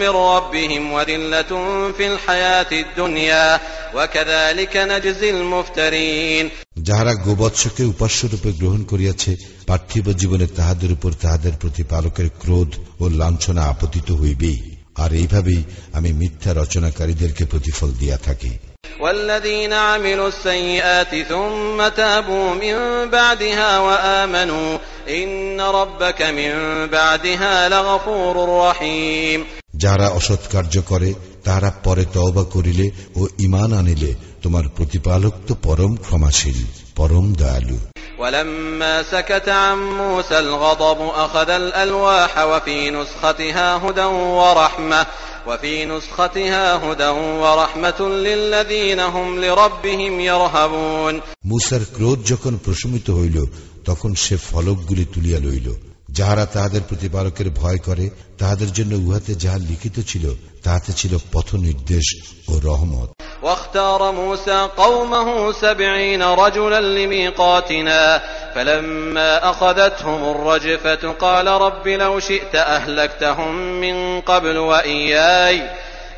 من ربهم وذلة في الحياة الدنيا وكذلك نجزي المفترين যাহারা গোবৎসকে উপাস্যরূপে গ্রহণ করিয়াছে পার্থিব জীবনে তাহাদের উপর তাহাদের প্রতিপালকের ক্রোধ ও লাঞ্ছনা আপতিত হইবেই আর এইভাবেই আমি মিথ্যা রচনাকারীদেরকে প্রতিফল দিয়া থাকি والذين عملوا السيئات ثم تابوا من بعدها وآمنوا إن ربك من بعدها لغفور رحيم যাহারা অসৎ কার্য করে তাহারা পরে তওবা করিলে ও ইমান আনিলে তোমার প্রতিপালক তো পরম ক্ষমাশীল পরম দয়ালু ولما سكت عن موسى الغضب أخذ الألواح وفي نسختها هدى ورحمة وفي نسختها هدى ورحمة للذين هم لربهم يرهبون মুসার ক্রোধ যখন প্রশমিত হইল তখন সে ফলকগুলি তুলিয়া লইল যাহারা তাহাদের প্রতিপালকের ভয় করে তাহাদের জন্য উহাতে যাহা লিখিত ছিল তাহাতে ছিল পথ নির্দেশ ও রহমত واختار موسى قومه سبعين رجلا لميقاتنا فلما أخذتهم الرجفة قال رب لو شئت أهلكتهم من قبل وإياي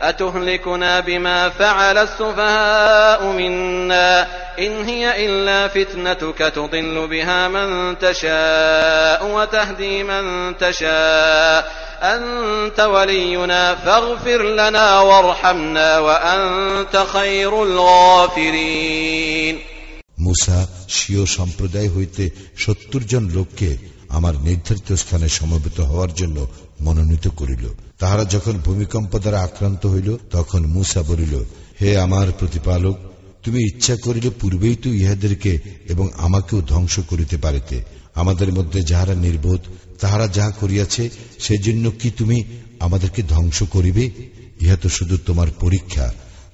أتهلكنا بما فعل السفهاء منا إن هي إلا فتنتك تضل بها من تشاء وتهدي من تشاء أنت ولينا فاغفر لنا وارحمنا وأنت خير الغافرين মুসা স্বীয় সম্প্রদায় হইতে সত্তর জন লোককে আমার নির্ধারিত স্থানে সমবেত হওয়ার জন্য মনোনীত করিল তাহারা যখন ভূমিকম্প দ্বারা আক্রান্ত হইল তখন মুসা বলিল হে আমার প্রতিপালক তুমি ইচ্ছা করিলে পূর্বেই তো ইহাদেরকে এবং আমাকেও ধ্বংস করিতে পারিতে আমাদের মধ্যে যাহারা নির্বোধ, তাহারা যাহা করিয়াছে, সেজন্য কি তুমি আমাদেরকে ধ্বংস করিবে? ইহা তো শুধু তোমার পরীক্ষা।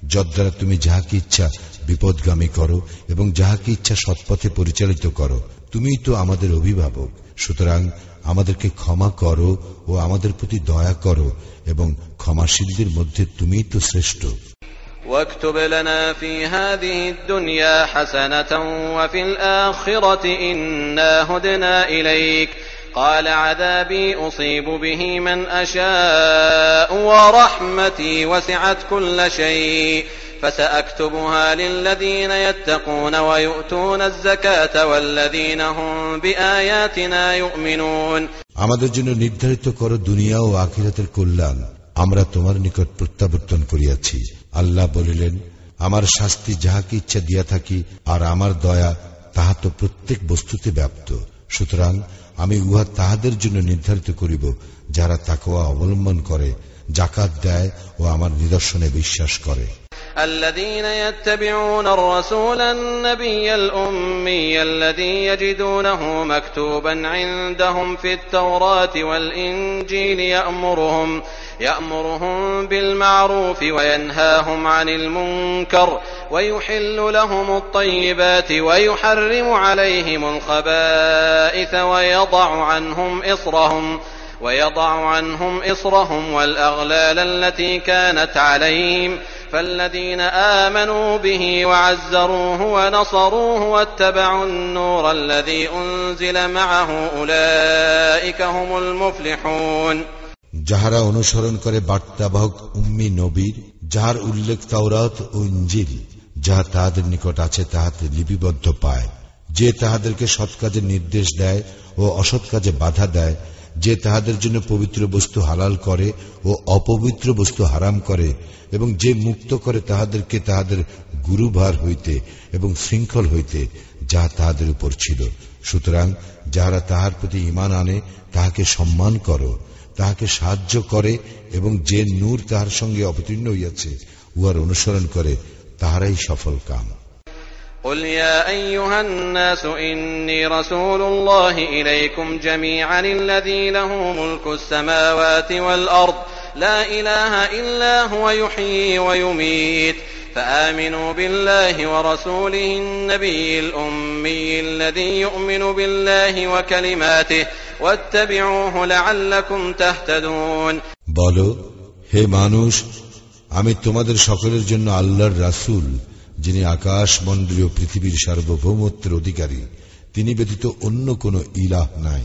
যদ্বারা তুমি যাহাকে ইচ্ছা বিপদগামী করো এবং যাহাকে ইচ্ছা সৎপথে পরিচালিত করো, তুমিই তো আমাদের অভিভাবক। সুতরাং আমাদেরকে ক্ষমা করো ও আমাদের প্রতি দয়া করো এবং ক্ষমাশীলদের মধ্যে তুমিই তো শ্রেষ্ঠ। واكتب لنا في هذه الدنيا حسنة وفي الآخرة إنا هدنا إليك قال عذابي أصيب به من أشاء ورحمتي وسعت كل شيء فسأكتبها للذين يتقون ويؤتون الزكاة والذين هم بآياتنا يؤمنون আমাদের জন্য নির্ধারিত করো দুনিয়া ও আখিরাতের কল্যাণ আমরা তোমার নিকট প্রত্যাবর্তন করিয়াছি আল্লাহ বলিলেন আমার শাস্তি যাহাকে ইচ্ছা দিয়া থাকি আর আমার দয়া তাহা তো প্রত্যেক বস্তুতে ব্যাপ্ত সুতরাং আমি উহা তাহাদের জন্য নির্ধারিত করিব যারা তাকওয়া অবলম্বন করে জাকাত দেয় ও আমার নিদর্শনে বিশ্বাস করে الذين يتبعون الرسول النبي الأمي الذي يجدونه مكتوبا عندهم في التوراة والإنجيل يأمرهم يأمرهم بالمعروف وينهاهم عن المنكر ويحل لهم الطيبات ويحرم عليهم الخبائث ويضع عنهم إصرهم ويضع عنهم إصرهم والأغلال التي كانت عليهم فالذين آمنوا به وعزروه ونصروه واتبعوا النور الذي أنزل معه أولئك هم المفلحون যাহারা অনুসরণ করে বার্তাবাহক উম্মি নবীর, যাহার উল্লেখ তাওরাত ও ইঞ্জিল যাহা তাহাদের নিকট আছে, তাহাতে লিপিবদ্ধ পায়। যে তাহাদেরকে সৎ কাজের নির্দেশ দেয় ও অসৎ কাজে বাধা দেয়, যে তাহাদের জন্য পবিত্র বস্তু হালাল করে ও অপবিত্র বস্তু হারাম করে এবং যে মুক্ত করে তাহাদেরকে তাহাদের গুরুভার হইতে এবং শৃঙ্খল হইতে, যাহা তাহাদের উপর ছিল। সুতরাং যাহারা তাহার প্রতি ইমান আনে, তাহাকে সম্মান করো। তাহাকে সাহায্য করে এবং যে নূর তাহার সঙ্গে অবতীর্ণ হইয়াছে উহার অনুসরণ করে তাহারাই সফল কাম قل يا أيها الناس إني رسول الله إليكم جميعا الذي له ملك السماوات والأرض لا إله إلا هو يحيي ويميت فآمنوا بالله ورسوله النبي الأمي الذي يؤمن بالله وكلماته واتبعوه لعلكم تهتدون বলো, হে মানুষ, আমি তোমাদের সকলের জন্য আল্লাহর রাসূল, যিনি আকাশ মন্ডলীয় পৃথিবীর সার্বভৌমত্বের অধিকারী। তিনি ব্যতীত অন্য কোন ইলাহ নাই।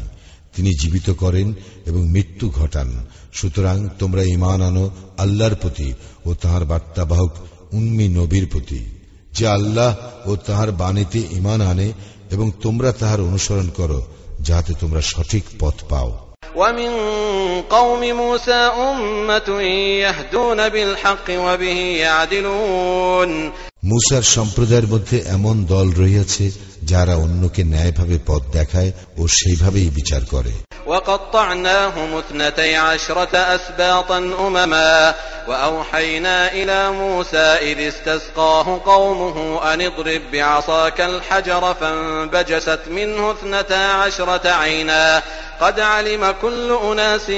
তিনি জীবিত করেন এবং মৃত্যু ঘটান। সুতরাং তোমরা ইমান আনো আল্লাহর প্রতি ও তাহার বার্তাবাহক উন্মি নবীর প্রতি, যে আল্লাহ ও তাহার বাণীতে ইমান আনে এবং তোমরা তাহার অনুসরণ করো। যাহাতে তোমরা সঠিক পথ পাও ومن قوم موسى أمة يهدون بالحق وبه يعدلون মুসার সম্প্রদায়ের মধ্যে এমন দল রহিয়াছে যারা অন্যকে ন্যায়ভাবে পথ দেখায় ও সেইভাবেই বিচার করে وقطعناهم اثنتي عشرة أسباطا أمما وأوحينا إلى موسى إذ استسقاه قومه أن اضرب بعصاك الحجر فانبجست منه اثنتا عشرة عينا قد علم كل أناس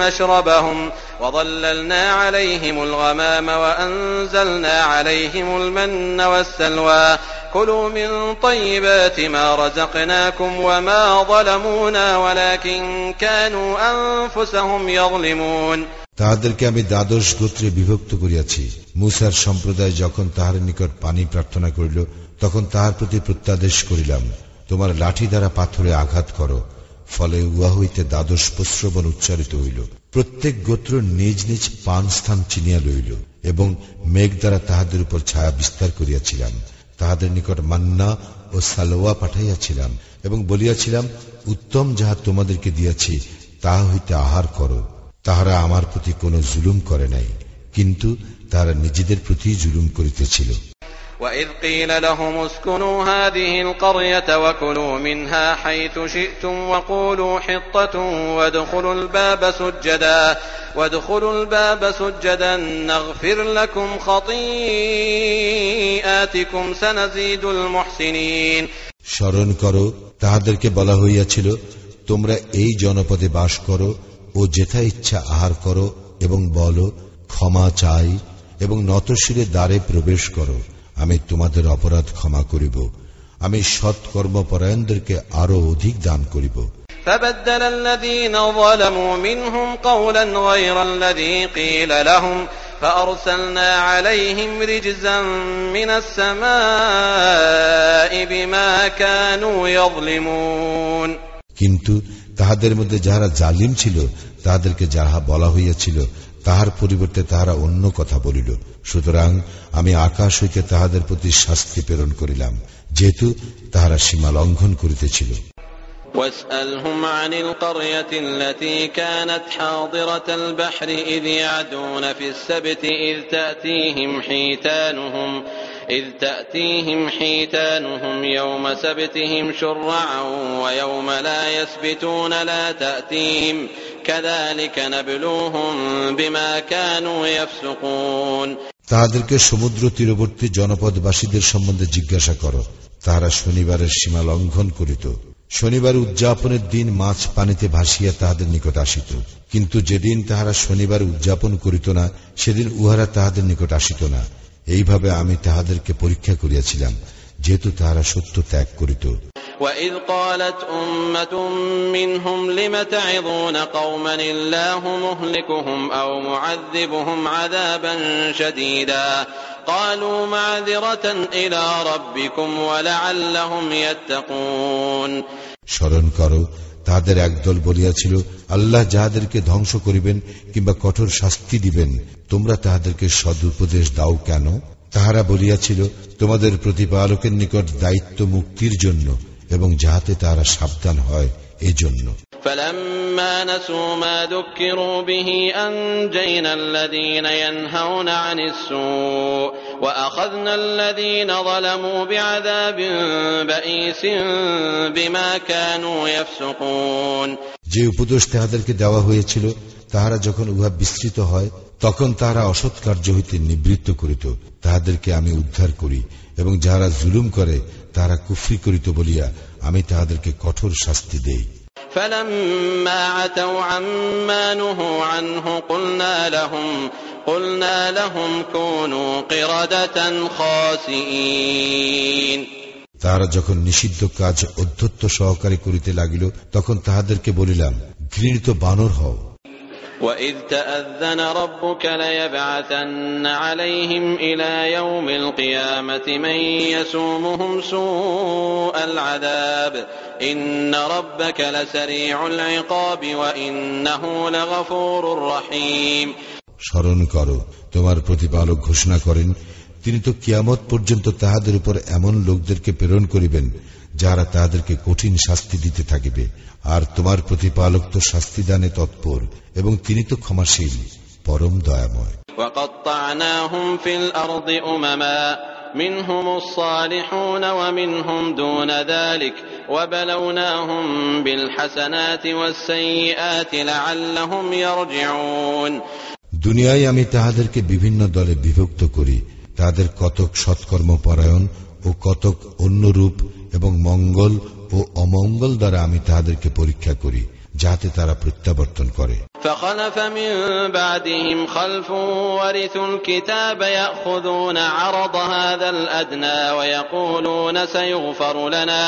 مشربهم وظللنا عليهم الغمام وأنزلنا عليهم المن والسلوى كلوا من طيبات ما رزقناكم وما ظلمونا ولكن كانوا أنفسهم يظلمون তাহাদেরকে আমি দ্বাদশ গোত্রে বিভক্ত করিয়াছি মুসার সম্প্রদায় যখন তাহার নিকট পানি প্রার্থনা করিল তখন তাহার প্রতি প্রত্যাদেশ করিলাম তোমার লাঠি দ্বারা পাথরে আঘাত করো ফলে উহা হইতে দ্বাদশ প্রশ্রবণ উচ্চারিত হইল প্রত্যেক গোত্র নিজ নিজ পান স্থান চিনিয়া লইল এবং মেঘ দ্বারা তাহাদের উপর ছায়া বিস্তার করিয়াছিলাম তাহাদের নিকট মান্না ও সালোয়া পাঠাইয়াছিলাম এবং বলিয়াছিলাম, উত্তম যাহা তোমাদেরকে দিয়াছি, তাহা হইতে আহার করো। তাহারা আমার প্রতি কোনো জুলুম করে নাই, কিন্তু তারা নিজেদের প্রতি জুলুম করিতেছিল। وإذ قيل لهم اسكنوا هذه القرية وكلوا منها حيث شئتم وقولوا حطة وادخلوا الباب سجدا وادخلوا الباب سجدا نغفر لكم خطيئاتكم سنزيد المحسنين স্মরণ করো তাহাদেরকে বলা হইয়াছিল তোমরা এই জনপদে বাস করো ও যেথা ইচ্ছা আহার করো এবং বলো ক্ষমা চাই এবং নতশিরে দ্বারে প্রবেশ করো আমি তোমাদের অপরাধ ক্ষমা করিব আমি সৎকর্মপরায়ণদেরকে আরো অধিক দান করিব فبدل الذين ظلموا منهم قولا غير الذي قيل لهم فأرسلنا عليهم رجزا من السماء بما كانوا يظلمون কিন্তু তাহাদের মধ্যে যাহারা জালিম ছিল তাহাদেরকে যাহা বলা হইয়াছিল তাহার পরিবর্তে তাহারা অন্য কথা বলিল সুতরাং আমি আকাশ হইতে তাহাদের প্রতি শাস্তি প্রেরণ করিলাম যেহেতু তাহারা সীমা লঙ্ঘন করিতেছিল واسألهم عن القرية التي كانت حاضرة البحر إذ يعدون في السبت إذ تأتيهم حيتانهم إذ تأتيهم حيتانهم يوم سبتهم شرعا ويوم لا يسبتون لا تأتيهم كذلك نبلوهم بما كانوا يفسقون তাহাদেরকে সমুদ্র তীরবর্তী জনপদবাসীদের সম্বন্ধে জিজ্ঞাসা করো তাহারা শনিবারের সীমা লঙ্ঘন করিত শনিবার উদযাপনের দিন মাছ পানিতে ভাসিয়া তাহাদের নিকট আসিত কিন্তু যেদিন তাহারা শনিবার উদযাপন করিত না সেদিন উহারা তাহাদের নিকট আসিত না এইভাবে আমি তাহাদেরকে পরীক্ষা করিয়াছিলাম যেহেতু তাহারা সত্য ত্যাগ করিত وإذ قالت أمة منهم لم تعظون قوما الله مهلكهم أو معذبهم عذابا شديدا قالوا معذرة إلى ربكم ولعلهم يتقون স্মরণ করো তাহাদের একদল বলিয়াছিল, আল্লাহ যাহাদেরকে ধ্বংস করিবেন কিংবা কঠোর শাস্তি দিবেন, তোমরা তাহাদেরকে সদুপদেশ দাও কেন? তাহারা বলিয়াছিল, তোমাদের প্রতিপালকের নিকট দায়িত্ব মুক্তির জন্য এবং যাহাতে তাহারা সাবধান হয় এজন্য فلما نسوا ما ذكروا به أنجينا الذين ينهون عن السوء وأخذنا الذين ظلموا بعذاب بئيس بما كانوا يفسقون যে উপদেশ তাহাদেরকে দেওয়া হয়েছিল তাহারা যখন উহা বিস্তৃত হয় তখন তাহারা অসৎ কার্য হইতে নিবৃত্ত করিত তাহাদেরকে আমি উদ্ধার করি এবং যাহারা জুলুম করে তাহারা কুফরি করিত বলিয়া আমি তাহাদেরকে কঠোর শাস্তি দেই فلما عتوا عما نهوا عنه قلنا لهم قلنا لهم كونوا قردة خاسئين তাহারা যখন নিষিদ্ধ কাজ অধ্যত্ত সহকারে করিতে লাগিল তখন তাহাদেরকে বলিলাম ঘৃণিত বানর হও وإذ تأذن ربك ليبعثن عليهم إلى يوم القيامة من يسومهم سوء العذاب إن ربك لسريع العقاب وإنه لغفور رحيم স্মরণ করো তোমার প্রতিপালক ঘোষণা করেন তিনি তো কিয়ামত পর্যন্ত তাহাদের উপর এমন লোকদেরকে প্রেরণ করিবেন যারা তাহাদেরকে কঠিন শাস্তি দিতে থাকিবে আর তোমার প্রতিপালক তো শাস্তি দানে তৎপর এবং তিনি তো ক্ষমাশীল পরম দয়াময় وقطعناهم في الأرض أمما منهم الصالحون ومنهم دون ذلك وبلوناهم بالحسنات والسيئات لعلهم يرجعون দুনিয়ায় আমি তাহাদেরকে বিভিন্ন দলে বিভক্ত করি তাদের কতক সৎকর্ম পরায়ণ ও কতক অন্যরূপ এবং মঙ্গল ও অমঙ্গল দ্বারা আমি তাহাদেরকে পরীক্ষা করি যাহাতে তারা প্রত্যাবর্তন করে فخلف من بعدهم خلف ورثوا الكتاب يأخذون عرض هذا الأدنى ويقولون سيغفر لنا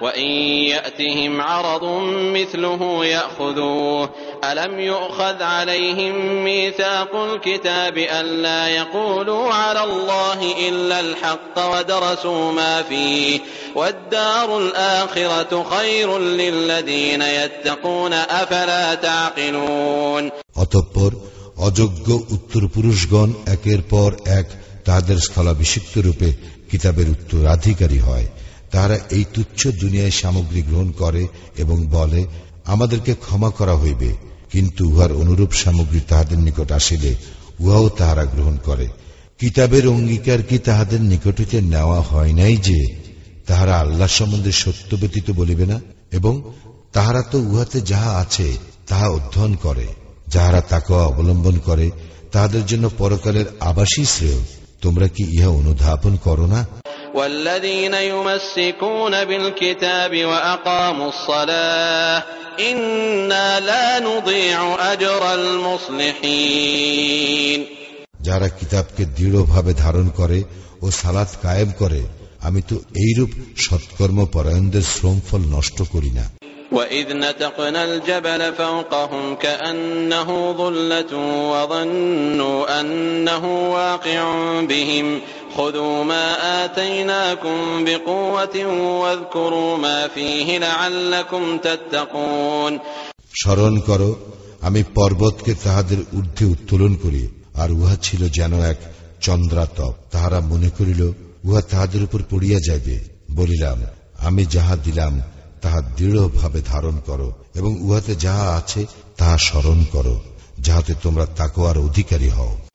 وإن يأتهم عرض مثله يأخذوه ألم يؤخذ عليهم ميثاق الكتاب ألا يقولوا على الله إلا الحق ودرسوا ما فيه والدار الآخرة خير للذين يتقون أفلا تعقلون অতঃপর অযোগ্য উত্তর পুরুষগণ একের পর এক তাহাদের স্থলাভিষিক্ত রূপে কিতাবের উত্তরাধিকারী হয় তাহারা এই তুচ্ছ দুনিয়ায় সামগ্রী গ্রহণ করে এবং বলে, আমাদেরকে ক্ষমা করা হইবে। কিন্তু উহার অনুরূপ সামগ্রী তাহাদের নিকট আসিলে, উহাও তাহারা গ্রহণ করে। কিতাবের অঙ্গীকার কি তাহাদের নিকট হইতে নেওয়া হয় নাই যে, তাহারা আল্লাহ সম্বন্ধে সত্য ব্যতীত বলিবে না? এবং তাহারা তো উহাতে যাহা আছে, তাহা অধ্যয়ন করে। যাহারা তাকে অবলম্বন করে, তাহাদের জন্য পরকালের আবাসী শ্রেয়। তোমরা কি ইহা অনুধাবন করো না? والذين يمسكون بالكتاب وأقاموا الصلاة إنا لا نضيع أجر المصلحين যারা কিতাবকে দৃঢ়ভাবে ধারণ করে ও সালাত কায়েম করে আমি তো এইরূপ সৎকর্ম পরায়ণদের শ্রমফল নষ্ট করি না وإذ نتقنا الجبل فوقهم كأنه ظلة وظنوا أنه واقع بهم خذوا ما آتيناكم بقوة واذكروا ما فيه لعلكم تتقون স্মরণ করো আমি পর্বতকে তাহাদের ঊর্ধ্বে উত্তোলন করি আর উহা ছিল যেন এক চন্দ্রাতপ তাহারা মনে করিল উহা তাহাদের উপর পড়িয়া যাইবে বলিলাম আমি যাহা দিলাম তাহা দৃঢ়ভাবে ধারণ করো এবং উহাতে যাহা আছে তাহা স্মরণ করো যাহাতে তোমরা তাকোয়ার অধিকারী হও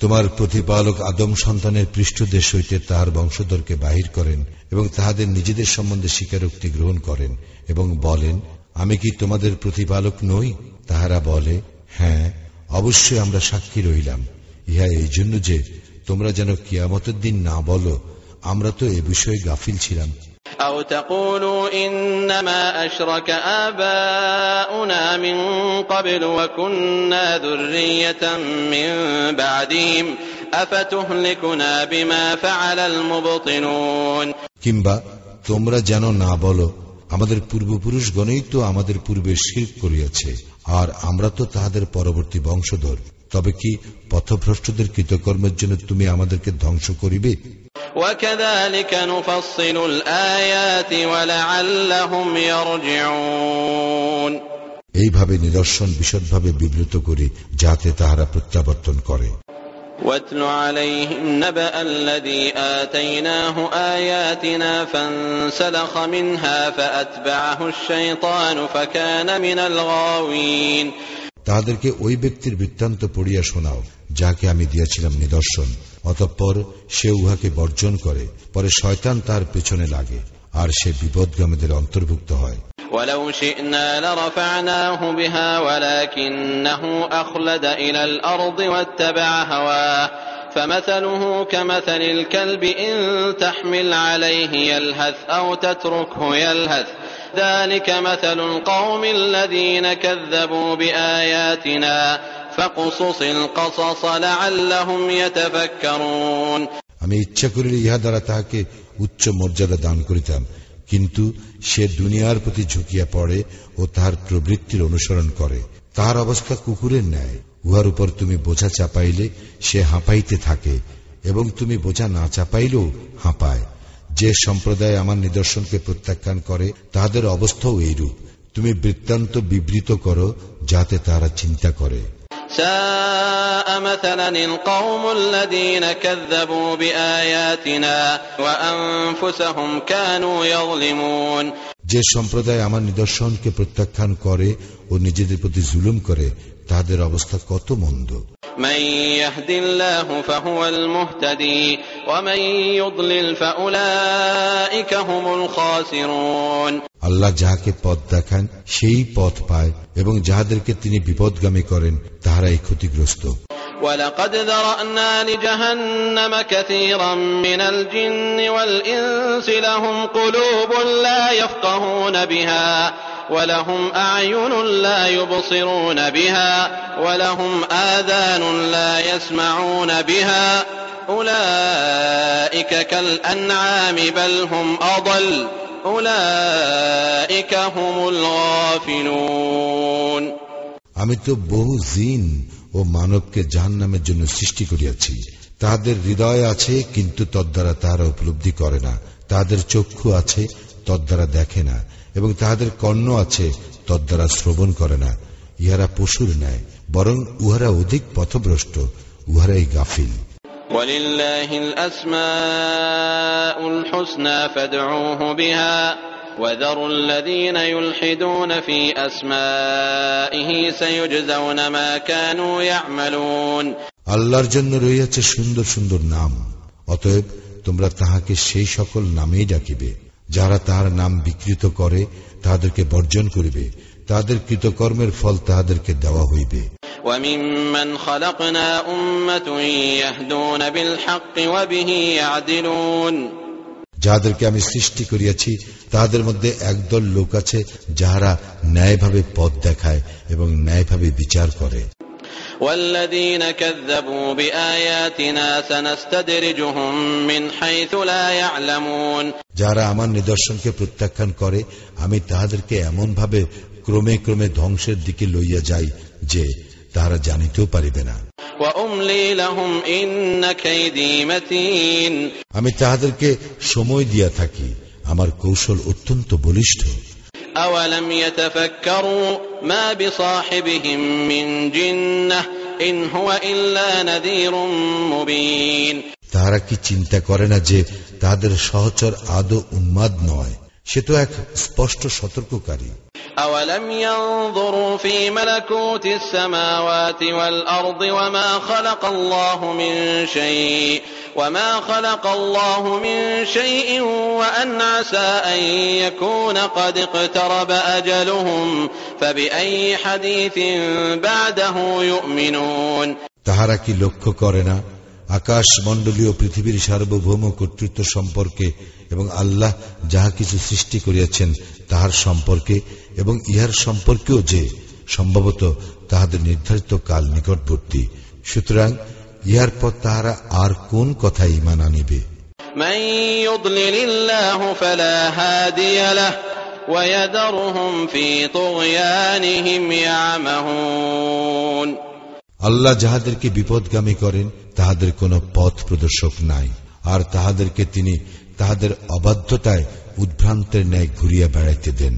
তোমার প্রতিপালক আদম সন্তানের পৃষ্ঠদেশ হইতে তাহার বংশধরকে বাহির করেন এবং তাহাদের নিজেদের সম্বন্ধে স্বীকারোক্তি গ্রহণ করেন এবং বলেন, আমি কি তোমাদের প্রতিপালক নই? তাহারা বলে হ্যাঁ অবশ্যই আমরা সাক্ষী রইলাম ইহা এই জন্য যে তোমরা যেন কিয়ামতের দিন না বলো, আমরা তো এ বিষয়ে গাফিল ছিলাম। أو تقولوا إنما أشرك آباؤنا من قبل وكنا ذرية من بعدهم أفتهلكنا بما فعل المبطلون কিংবা তোমরা যেন না বলো আমাদের পূর্বপুরুষগণই তো আমাদের পূর্বে শিল্প করিয়াছে আর আমরা তো তাহাদের পরবর্তী বংশধর তবে কি পথভ্রষ্টদের কৃতকর্মের জন্য তুমি আমাদেরকে ধ্বংস করিবে وكذلك نفصل الآيات ولعلهم يرجعون এইভাবে নিদর্শন বিশদভাবে বিবৃত করি যাতে তাহারা প্রত্যাবর্তন করে واتل عليهم نبأ الذي آتيناه آياتنا فانسلخ منها فأتبعه الشيطان فكان من الغاوين তাহাদেরকে ওই ব্যক্তির বৃত্তান্ত পড়িয়া শোনাও যাকে আমি দিয়াছিলাম নিদর্শন অতঃপর সে উহাকে বর্জন করে পরে শয়তান তার পেছনে লাগে আর সে বিপদগামীদের অন্তর্ভুক্ত হয় ولو شئنا لرفعناه بها ولكنه أخلد إلى الأرض واتبع هواه فمثله كمثل الكلب إن تحمل عليه يلهث أو تتركه يلهث ذلك مثل القوم الذين كذبوا بآياتنا فاقصص القصص لعلهم يتفكرون আমি ইচ্ছা করিলে ইহা দ্বারা তাহাকে উচ্চ মর্যাদা দান করিতাম কিন্তু সে দুনিয়ার প্রতি ঝুঁকিয়া পড়ে ও তাহার প্রবৃত্তির অনুসরণ করে তাহার অবস্থা কুকুরের ন্যায় উহার উপর তুমি বোঝা চাপাইলে সে হাঁপাইতে থাকে এবং তুমি বোঝা না চাপাইলেও হাঁপায় যে সম্প্রদায় আমার নিদর্শনকে প্রত্যাখ্যান করে তাহাদের অবস্থাও এইরূপ। তুমি বৃত্তান্ত বিবৃত করো যাতে তারা চিন্তা করে। যে সম্প্রদায় আমার নিদর্শনকে প্রত্যাখ্যান করে ও নিজেদের প্রতি জুলুম করে তাদের অবস্থা কত মন্দ من يهد الله فهو المهتدي ومن يضلل فأولئك هم الخاسرون আল্লাহ যাহাকে পথ দেখান সেই পথ পায় এবং যাহাদেরকে তিনি বিপদগামী করেন তাহারাই ক্ষতিগ্রস্ত ولقد ذرأنا لجهنم كثيرا من الجن والإنس لهم قلوب لا يفقهون بها ولهم أعين لا يبصرون بها ولهم آذان لا يسمعون بها أولئك كالأنعام بل هم أضل أولئك هم الغافلون আমি তো বহু জিন ও মানবকে জাহান্নামের জন্য সৃষ্টি করিয়াছি তাহাদের হৃদয় আছে কিন্তু তদ্বারা তাহারা উপলব্ধি করে না তাহাদের চক্ষু আছে তদ্বারা দেখে না এবং তাহাদের কর্ণ আছে তদ্বারা শ্রবণ করে না ইহারা পশুর ন্যায় বরং উহারা অধিক পথভ্রষ্ট উহারাই গাফিল ولله الأسماء الحسنى فادعوه بها وذروا الذين يلحدون في أسمائه سيجزون ما كانوا يعملون আল্লাহর জন্য রইয়াছে সুন্দর সুন্দর নাম অতএব তোমরা তাহাকে সেই সকল নামেই ডাকিবে যারা তাহার নাম বিকৃত করে তাদেরকে বর্জন করিবে। তাদের কৃতকর্মের ফল তাহাদেরকে দেওয়া হইবে। যাদেরকে আমি সৃষ্টি করিয়াছি তাদের মধ্যে একদল লোক আছে যাহারা ন্যায়ভাবে পথ দেখায় এবং ন্যায়ভাবে বিচার করে। والذين كذبوا بآياتنا سنستدرجهم من حيث لا يعلمون যারা আমার নিদর্শনকে প্রত্যাখ্যান করে আমি তাহাদেরকে এমনভাবে ক্রমে ক্রমে ধ্বংসের দিকে লইয়া যাই যে তাহারা জানিতেও পারিবে না وأملي لهم إن كيدي متين আমি তাহাদেরকে সময় দিয়া থাকি আমার কৌশল অত্যন্ত বলিষ্ঠ أولم يتفكروا ما بصاحبهم من جنة إن هو إلا نذير مبين তাহারা কি চিন্তা করে না যে তাহাদের সহচর আদৌ উন্মাদ নয় সে তো এক স্পষ্ট সতর্ককারী أولم ينظروا في ملكوت السماوات والأرض وما خلق الله من شيء وما خلق الله من شيء وأن عسى أن يكون قد اقترب أجلهم فبأي حديث بعده يؤمنون তাহারা কি লক্ষ্য করে না আকাশ মণ্ডলীয় পৃথিবীর সার্বভৌম কর্তৃত্ব সম্পর্কে এবং আল্লাহ যাহা কিছু সৃষ্টি করিয়াছেন তাহার সম্পর্কে এবং ইহার সম্পর্কেও যে সম্ভবত তাহাদের নির্ধারিত কাল নিকটবর্তী সুতরাং ইহার পর তাহারা আর কোন কথা ইমান আনিবে من يضلل الله فلا هادي له ويذرهم في طغيانهم يعمهون আল্লাহ যাহাদেরকে বিপদগামী করেন তাহাদের কোনো পথ প্রদর্শক নাই আর তাহাদেরকে তিনি তাহাদের অবাধ্যতায় উদ্ভ্রান্তের ন্যায় ঘুরিয়া বেড়াইতে দেন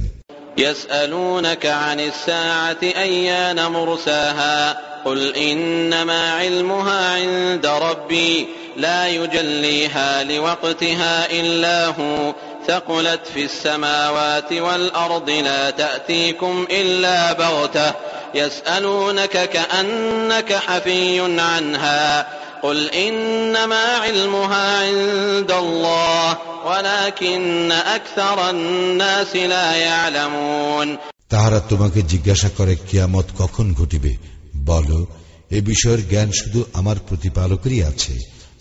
يسألونك عن الساعة أيان مرساها قل إنما علمها عند ربي لا يجليها لوقتها إلا هو ثقلت في السماوات والأرض لا تأتيكم إلا بغتة يسألونك كأنك حفي عنها قل إنما علمها عند الله ولكن أكثر الناس لا يعلمون তাহারা তোমাকে জিজ্ঞাসা করে কিয়ামত কখন ঘটিবে বলো, এ বিষয়ের জ্ঞান শুধু আমার প্রতিপালকেরই আছে,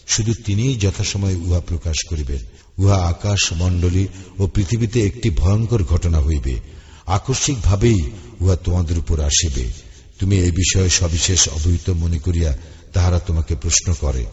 শুধু তিনিই যথাসময়ে উহা প্রকাশ করিবেন। উহা আকাশ, মণ্ডলী ও পৃথিবীতে একটি ভয়ঙ্কর ঘটনা হইবে। আকস্মিক ভাবেই উহা তোমাদের উপর আসিবে। তুমি এই বিষয়ে সবিশেষ অবহিত মনে করিয়া তাহারা তোমাকে প্রশ্ন করে,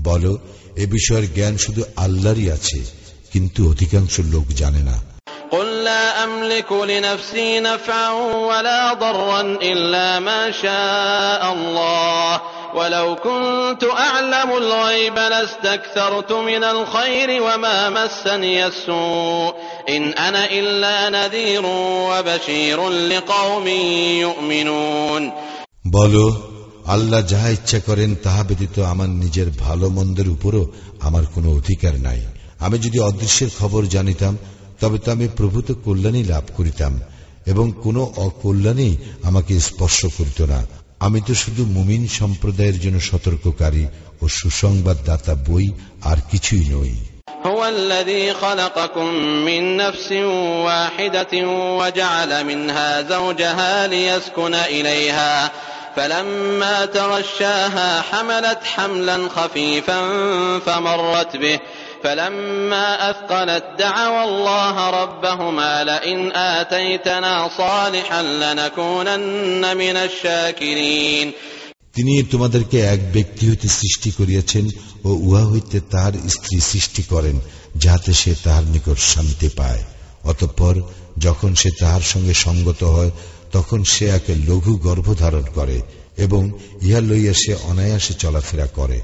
বলো, এ বিষয়ের জ্ঞান শুধু আল্লাহরই আছে, কিন্তু অধিকাংশ লোক জানে না। قل لا أملك لنفسي نفعا ولا ضرا إلا ما شاء الله ولو كنت أعلم الغيب لاستكثرت من الخير وما مسني السوء إن أنا إلا نذير وبشير لقوم يؤمنون বলো আল্লাহ যাহা ইচ্ছা করেন তাহা ব্যতীত আমার নিজের ভালো মন্দের উপরও আমার কোনো অধিকার নাই আমি যদি অদৃশ্যের খবর জানিতাম তবে তো আমি প্রভূত কল্যাণই লাভ করিতাম এবং কোনো অকল্যাণই আমাকে স্পর্শ করিত না আমি তো শুধু মুমিন সম্প্রদায়ের জন্য সতর্ককারী ও সুসংবাদদাতা বই আর কিছুই নই هو الذي خلقكم من نفس واحدة وجعل منها زوجها ليسكن إليها فلما تغشاها حملت حملا خفيفا فمرت به فلما أثقلت دعوا الله ربهما لئن آتيتنا صالحا لنكونن من الشاكرين তিনি তোমাদেরকে এক ব্যক্তি হইতে সৃষ্টি করিয়াছেন ও উহা হইতে তাহার স্ত্রী সৃষ্টি করেন যাহাতে সে তাহার নিকট শান্তি পায় অতঃপর যখন সে তাহার সঙ্গে সঙ্গত হয় তখন সে একে লঘু গর্ভধারণ করে এবং ইহা লইয়া সে অনায়াসে চলাফেরা করে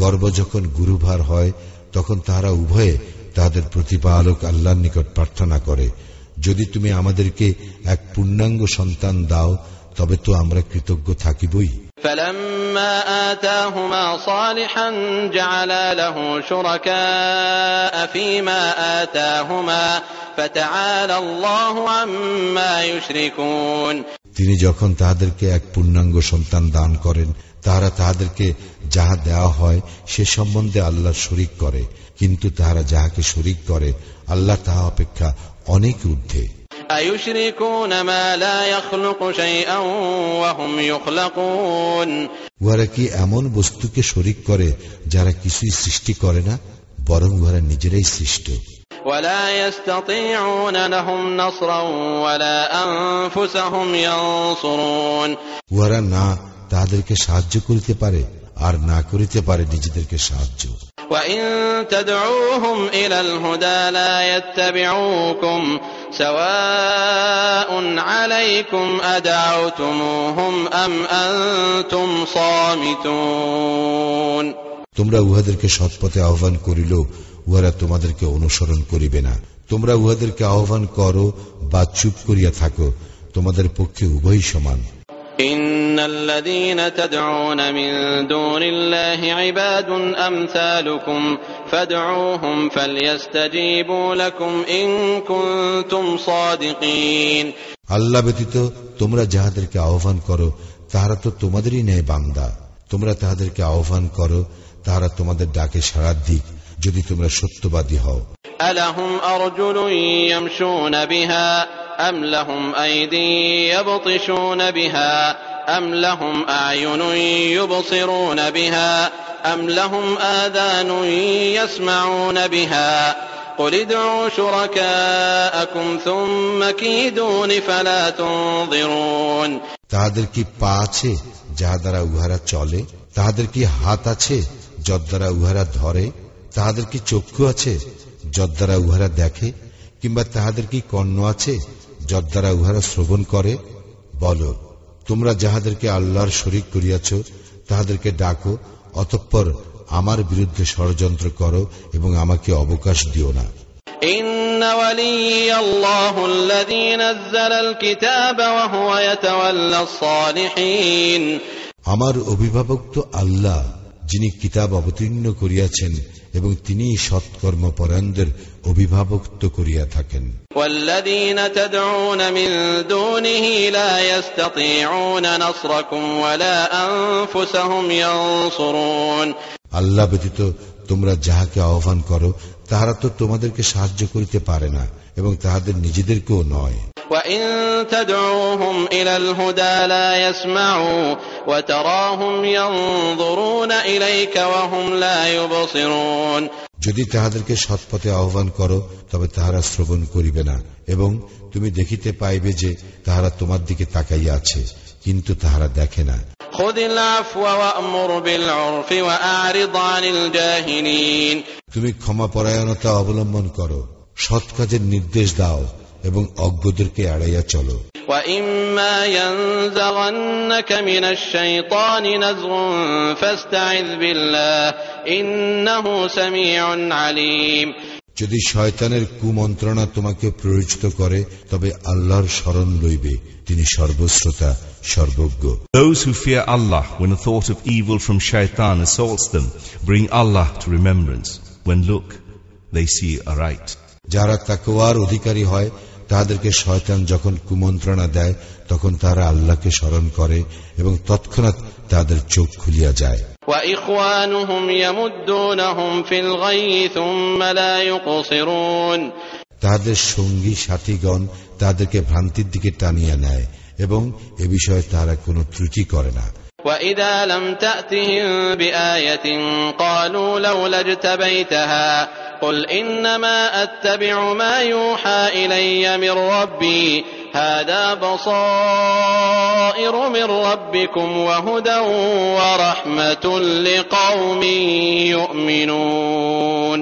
গর্ভ যখন গুরুভার হয় তখন তাহারা উভয়ে তাহাদের প্রতিপালক আল্লাহর নিকট প্রার্থনা করে যদি তুমি আমাদেরকে এক পূর্ণাঙ্গ সন্তান দাও তবে তো আমরা কৃতজ্ঞ থাকিবই فلما آتاهما صالحا جعلا له شركاء فيما آتاهما فتعالى الله عما يشركون তিনি যখন তাহাদেরকে এক পূর্ণাঙ্গ সন্তান দান করেন তাহারা তাহাদেরকে যাহা দেওয়া হয় সে সম্বন্ধে আল্লাহ শরিক করে। কিন্তু তাহারা যাহাকে শরিক করে আল্লাহ তাহা অপেক্ষা অনেক ঊর্ধ্বে। উহারা কি এমন বস্তুকে শরিক করে যারা কিছুই সৃষ্টি করে না বরং উহারা নিজেরাই সৃষ্ট? ولا يستطيعون لهم نصرا ولا أنفسهم ينصرون উহারা না তাহাদেরকে সাহায্য করিতে পারে আর না করিতে পারে নিজেদেরকে সাহায্য وإن تدعوهم إلى الهدى لا يتبعوكم سواء عليكم أدعوتموهم أم أنتم صامتون তোমরা উহাদেরকে সৎপথে আহ্বান করিল উহারা তোমাদেরকে অনুসরণ করিবে না তোমরা উহাদেরকে আহ্বান করো বা চুপ করিয়া থাকো তোমাদের পক্ষে উভয়ই সমান إن الذين تدعون من دون الله عباد أمثالكم فادعوهم فليستجيبوا لكم إن كنتم صادقين আল্লাহ ব্যতীত তোমরা যাহাদেরকে আহ্বান করো তাহারা তো তোমাদেরই নেয় বান্দা তোমরা তাহাদেরকে আহ্বান করো তাহারা তোমাদের ডাকে সাড়া দিক যদি তোমরা সত্যবাদী হও ألهم أرجل يمشون بها أم لهم أيدي يبطشون بها أم لهم أعين يبصرون بها أم لهم آذان يسمعون بها قل ادعوا شركاءكم ثم كيدون فلا تنظرون তাহাদের কি পা আছে যাহা দ্বারা উহারা চলে তাহাদের কি হাত আছে যদ দ্বারা উহারা ধরে তাহাদের কি চক্ষু আছে যদ দ্বারা উহারা দেখে কিংবা তাহাদের কি কর্ণ আছে যদ দ্বারা উহারা শ্রবণ করে বলো তোমরা যাহাদেরকে আল্লাহর শরিক করিয়াছ তাহাদেরকে ডাকো অতঃপর আমার বিরুদ্ধে ষড়যন্ত্র করো এবং আমাকে অবকাশ দিও না إن ولي الله الذي نزل الكتاب وهو يتولى الصالحين আমার অভিভাবক তো আল্লাহ যিনি কিতাব অবতীর্ণ করিয়াছেন এবং তিনি সৎকর্ম পরায়ণদের অভিভাবক্ত করিয়া থাকেন। আল্লাহ ব্যতীত তোমরা যাহাকে আহ্বান করো তাহারা তো তোমাদেরকে সাহায্য করিতে পারে না। এবং তাহাদের নিজেদেরকেও নয়। যদি তাহাদেরকে সৎপথে আহ্বান করো তবে তাহারা শ্রবণ করিবে না এবং তুমি দেখিতে পাইবে যে তাহারা তোমার দিকে তাকাইয়া আছে কিন্তু তাহারা দেখে না। তুমি ক্ষমা পরায়ণতা অবলম্বন করো। সৎ কাজের নির্দেশ দাও এবং অজ্ঞদেরকে এড়াইয়া চলো যদি শয়তানের কুমন্ত্রণা তোমাকে প্ররোচিত করে তবে আল্লাহর স্মরণ লইবে তিনি সর্বশ্রোতা সর্বজ্ঞ Those who fear Allah when a thought of evil from shaitan assaults them bring Allah to remembrance when look they see aright যারা তাকওয়ার অধিকারী হয় তাহাদেরকে শয়তান যখন কুমন্ত্রণা দেয় তখন তারা আল্লাহকে স্মরণ করে এবং তৎক্ষণাৎ তাদের চোখ খুলিয়া যায় وإخوانهم يمدونهم في الغي ثم لا يقصرون তাহাদের সঙ্গী সাথীগণ তাদেরকে ভ্রান্তির দিকে টানিয়া নেয় এবং এ বিষয়ে তারা কোনো ত্রুটি করে না وإذا لم تأتهم بآية قالوا لولا اجتبيتها قل إنما أتبع ما يوحى إلي من ربي هذا بصائر من ربكم وهدى ورحمة لقوم يؤمنون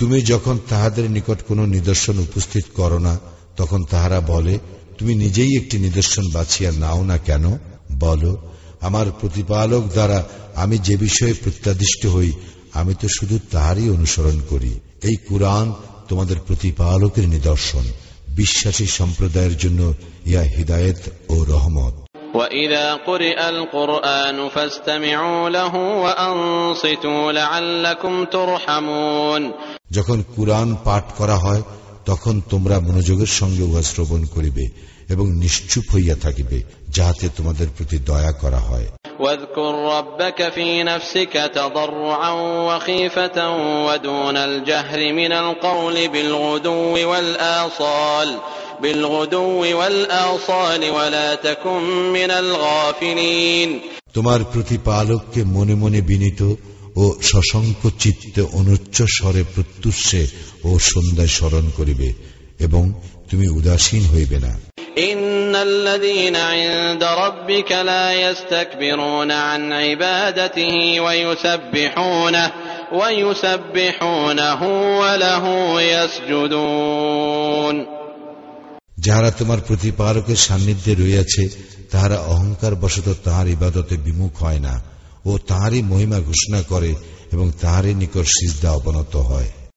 তুমি যখন তাহাদের নিকট কোনো নিদর্শন উপস্থিত করো না তখন তাহারা বলে তুমি নিজেই একটি নিদর্শন বাছিয়া নাও না কেন বলো আমার প্রতিপালক দ্বারা আমি যে বিষয়ে প্রত্যাদিষ্ট হই আমি তো শুধু তাহারই অনুসরণ করি এই কুরআন তোমাদের প্রতিপালকের নিদর্শন বিশ্বাসী সম্প্রদায়ের জন্য ইয়া হিদায়েত ও রহমত وإذا قرئ القرآن فاستمعوا له وأنصتوا لعلكم ترحمون যখন কুরআন পাঠ করা হয় তখন তোমরা মনোযোগের সঙ্গে উহা শ্রবণ করিবে এবং নিশ্চুপ হইয়া থাকিবে যাহাতে তোমাদের প্রতি দয়া করা হয় واذكر ربك في نفسك تضرعا وخيفة ودون الجهر من القول بالغدو والآصال بالغدو والآصال ولا تكن من الغافلين তোমার প্রতিপালককে মনে মনে বিনীত ও সশঙ্ক চিত্তে অনুচ্চ স্বরে প্রত্যুষে ও সন্ধ্যায় স্মরণ করিবে এবং তুমি উদাসীন হইবে না। যাহারা তোমার প্রতিপারকের সান্নিধ্যে রইয়াছে তাহারা অহংকার বশত তাঁর ইবাদতে বিমুখ হয় না ও তাঁরই মহিমা ঘোষণা করে এবং তাঁরই নিকট সিজদা অবনত হয়।